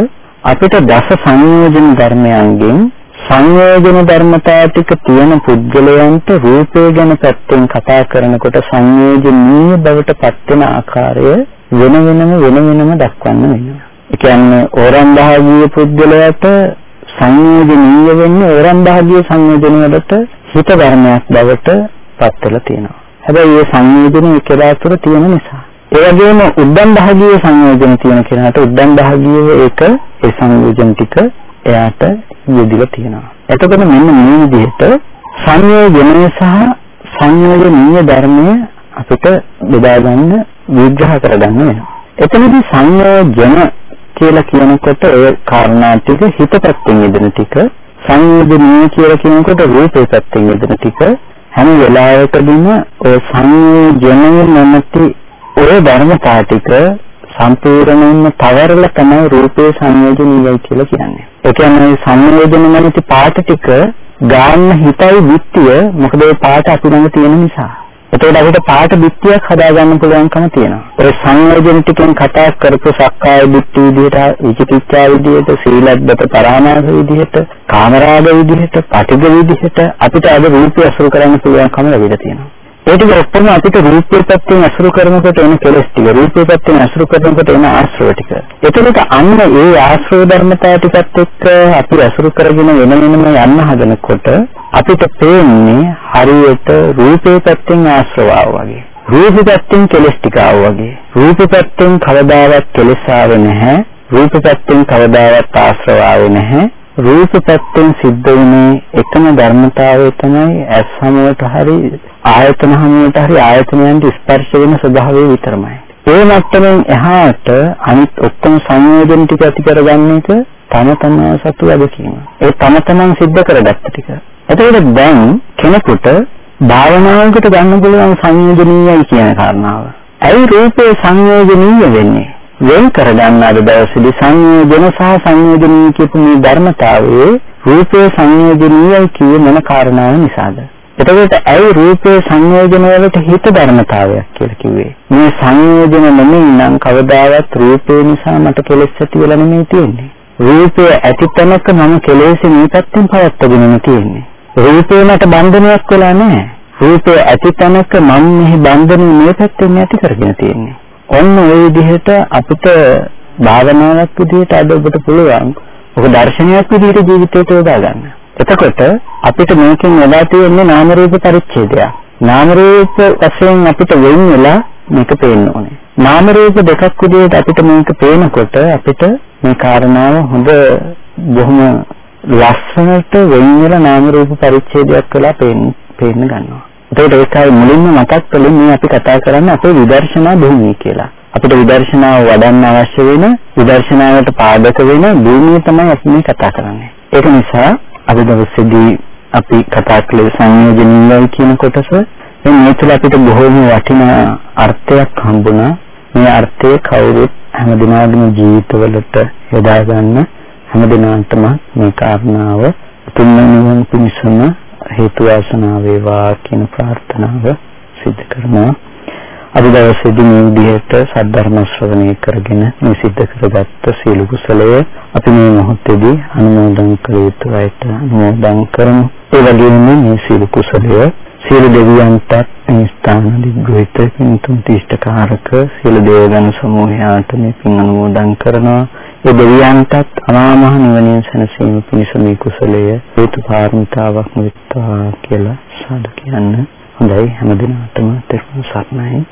අපිට දස සංයෝජන ධර්මයන්ගෙන් සංයෝජන ධර්මතා ටික තියෙන පුද්ගලයන්ට රූපය ගැන පැත්තෙන් කතා කරනකොට සංයෝජනීය බවට පත් වෙන ආකාරය වෙන වෙනම වෙන වෙනම දක්වන්න වෙනවා. ඒ කියන්නේ ඕරම් භාගීය පුද්ගලයාට සංයෝජනීය වෙන්නේ ඕරම් භාගීය සංයෝජන වලට හිත ධර්මයක් බවට පත් වෙලා තියෙනවා. හැබැයි මේ සංයෝජන එකලා තුර තියෙන නිසා. ඒ වගේම උද්දම් භාගීය සංයෝජන තියෙන කෙනාට උද්දම් භාගීය ඒක ඒ සංයෝජන ටික එයාට යෙදිලා තියෙනවා. එතකොට මෙන්න මේ විදිහට සංයෝජනය සහ සංයෝජනීය ධර්මය අපිට බෙදා ගන්න විග්‍රහ කරගන්න වෙනවා. එතනදී සංයෝජන කියලා කියනකොට ඒ කාරණා ටික හිත පැත්තෙන් යෙදෙන ටික සංයෝජනීය කියලා කියනකොට රූපේ පැත්තෙන් යෙදෙන ටික හැම වෙලාවකදීම ඔය සංයෝජනය නැමැති ඔය ධර්මතා ටික සම්පූර්ණයෙන්ම තවරලා තමයි රූපේ සංයෝජනීයයි කියලා කියන්නේ. ඒ කියන්නේ සංයෝජන නැමැති පාට ටික ගාන්න හිතයි විත්තිය මොකද ඒ පාට අපි ළඟ තියෙන නිසා. එතකොට අපිට පාට බිත්තියක් හදාගන්න පුළුවන්කම තියෙනවා. ඒ සංයෝජන ටිකෙන් කතා කරපු සක්කාය බිත්ති විදිහට, විචිකිච්ඡා විදිහට, සීලබ්බත පරාමාස විදිහට, කාමරාග විදිහට, පටිඝ විදිහට අපිට අද රූපය අසුර කරන්න පුළුවන්කම ලැබිලා තියෙනවා. ඒ ටික ඔක්කොම අපිට රූපේ පැත්තෙන් අසුරු කරනකොට එන කෙලස් ටික රූපේ පැත්තෙන් අසුරු කරනකොට එන ආශ්‍රව ටික. එතකොට අන්න ඒ ආශ්‍රව ධර්මතාව ටිකත් එක්ක අපි අසුරු කරගෙන වෙන වෙනම යන්න හදනකොට අපිට පේන්නේ හරියට රූපේ පැත්තෙන් ආශ්‍රව වගේ. රූපේ පැත්තෙන් කෙලස් ටික වගේ. රූපේ පැත්තෙන් කවදාවත් කෙලස් ආවේ නැහැ. රූපේ පැත්තෙන් කවදාවත් ආශ්‍රව ආවේ නැහැ. රූප පැත්තෙන් සිද්ධ වුණේ එකම ධර්මතාවය තමයි ඇස් සමයට හරි ආයතන හැමෝට හරි ආයතනයන්ට ස්පර්ශ වෙන ස්වභාවය විතරමයි. ඒ මට්ටමින් එහාට අනිත් ඔක්කොම සංයෝජන ටික ඇති කරගන්න එක තම තමා සතු වගකීම. ඒ තම තමන් සිද්ධ කරගත්ත ටික. එතකොට දැන් කෙනෙකුට භාවනාවකට ගන්න පුළුවන් සංයෝජනීයයි කියන කාරණාව. ඇයි රූපේ සංයෝජනීය වෙන්නේ? වෙන් කරගන්න අද දවසේදී සංයෝජන සහ සංයෝජනීය කියපු මේ ධර්මතාවයේ රූපේ සංයෝජනීයයි කියේ මොන කාරණාව නිසාද? එතකොට ඇයි රූපේ සංයෝජන වලට හිත ධර්මතාවයක් කියලා කිව්වේ? මේ සංයෝජන නෙමෙයි නම් කවදාවත් රූපේ නිසා මට කෙලෙස් ඇති වෙලා නෙමෙයි තියෙන්නේ. රූපය ඇති තැනක මම කෙලෙස් මේ පැත්තෙන් පවත්වාගෙන තියෙන්නේ. රූපේ මට බන්ධනයක් වෙලා නැහැ. රූපය ඇති තැනක මම මෙහි බන්ධනෙ මේ පැත්තෙන් ඇති කරගෙන තියෙන්නේ. ඔන්න ওই විදිහට අපිට භාවනාවක් විදිහට අද ඔබට පුළුවන් ඔක දර්ශනයක් විදිහට ජීවිතයට යොදා ගන්න. එතකොට අපිට මේකෙන් වෙලා තියෙන්නේ නාම රූප පරිච්ඡේදයක්. නාම රූප වශයෙන් අපිට වෙන් වෙලා මේක පේන්න ඕනේ. නාම රූප දෙකක් විදිහට අපිට මේක පේනකොට අපිට මේ කාරණාව හොඳ බොහොම ලස්සනට වෙන් වෙලා නාම රූප පරිච්ඡේදයක් වෙලා පේන්න පේන්න ගන්නවා. ඒකට ඒකයි මුලින්ම මතක් කළේ මේ අපි කතා කරන්නේ අපේ විදර්ශනා භූමිය කියලා. අපිට විදර්ශනාව වඩන්න අවශ්‍ය වෙන විදර්ශනාවට පාදක වෙන භූමිය තමයි අපි මේ කතා කරන්නේ. ඒක නිසා අද දවසේදී අපි කතා කළේ සංයෝජනීයයි කියන කොටස. මේ තුළ අපිට බොහෝම වටිනා අර්ථයක් හම්බුණා. මේ අර්ථය කවුරුත් හැමදිනාගේම ජීවිතවලට යොදා ගන්න හැමදිනාටම මේ කාරණාව තුන්වෙනි නිවන් පිණිසම හේතු වාසනා වේවා කියන ප්‍රාර්ථනාව සිදු කරනවා. අද දවසේදී මේ විදිහට සද්ධර්ම ශ්‍රවණය කරගෙන මේ සිද්ධ කරගත්ත සීල කුසලය අපි මේ මොහොතේදී අනුමෝදන් කළ යුතු අයට අනුමෝදන් කරමු. ඒ වගේම මේ සීල කුසලය සියලු දෙවියන්ටත් මේ ස්ථානදී ගොහිත පින්තුන් තිෂ්ඨකාරක සියලු දේවගණ සමූහයාට මේ පින් අනුමෝදන් කරනවා. ඒ දෙවියන්ටත් අනාමහ නිවනින් සැනසීම පිණිස මේ කුසලය හේතු කාරණතාවක් වෙත්වා කියලා සාදු කියන්න. හොඳයි හැමදිනටම තෙරුවන් සරණයි.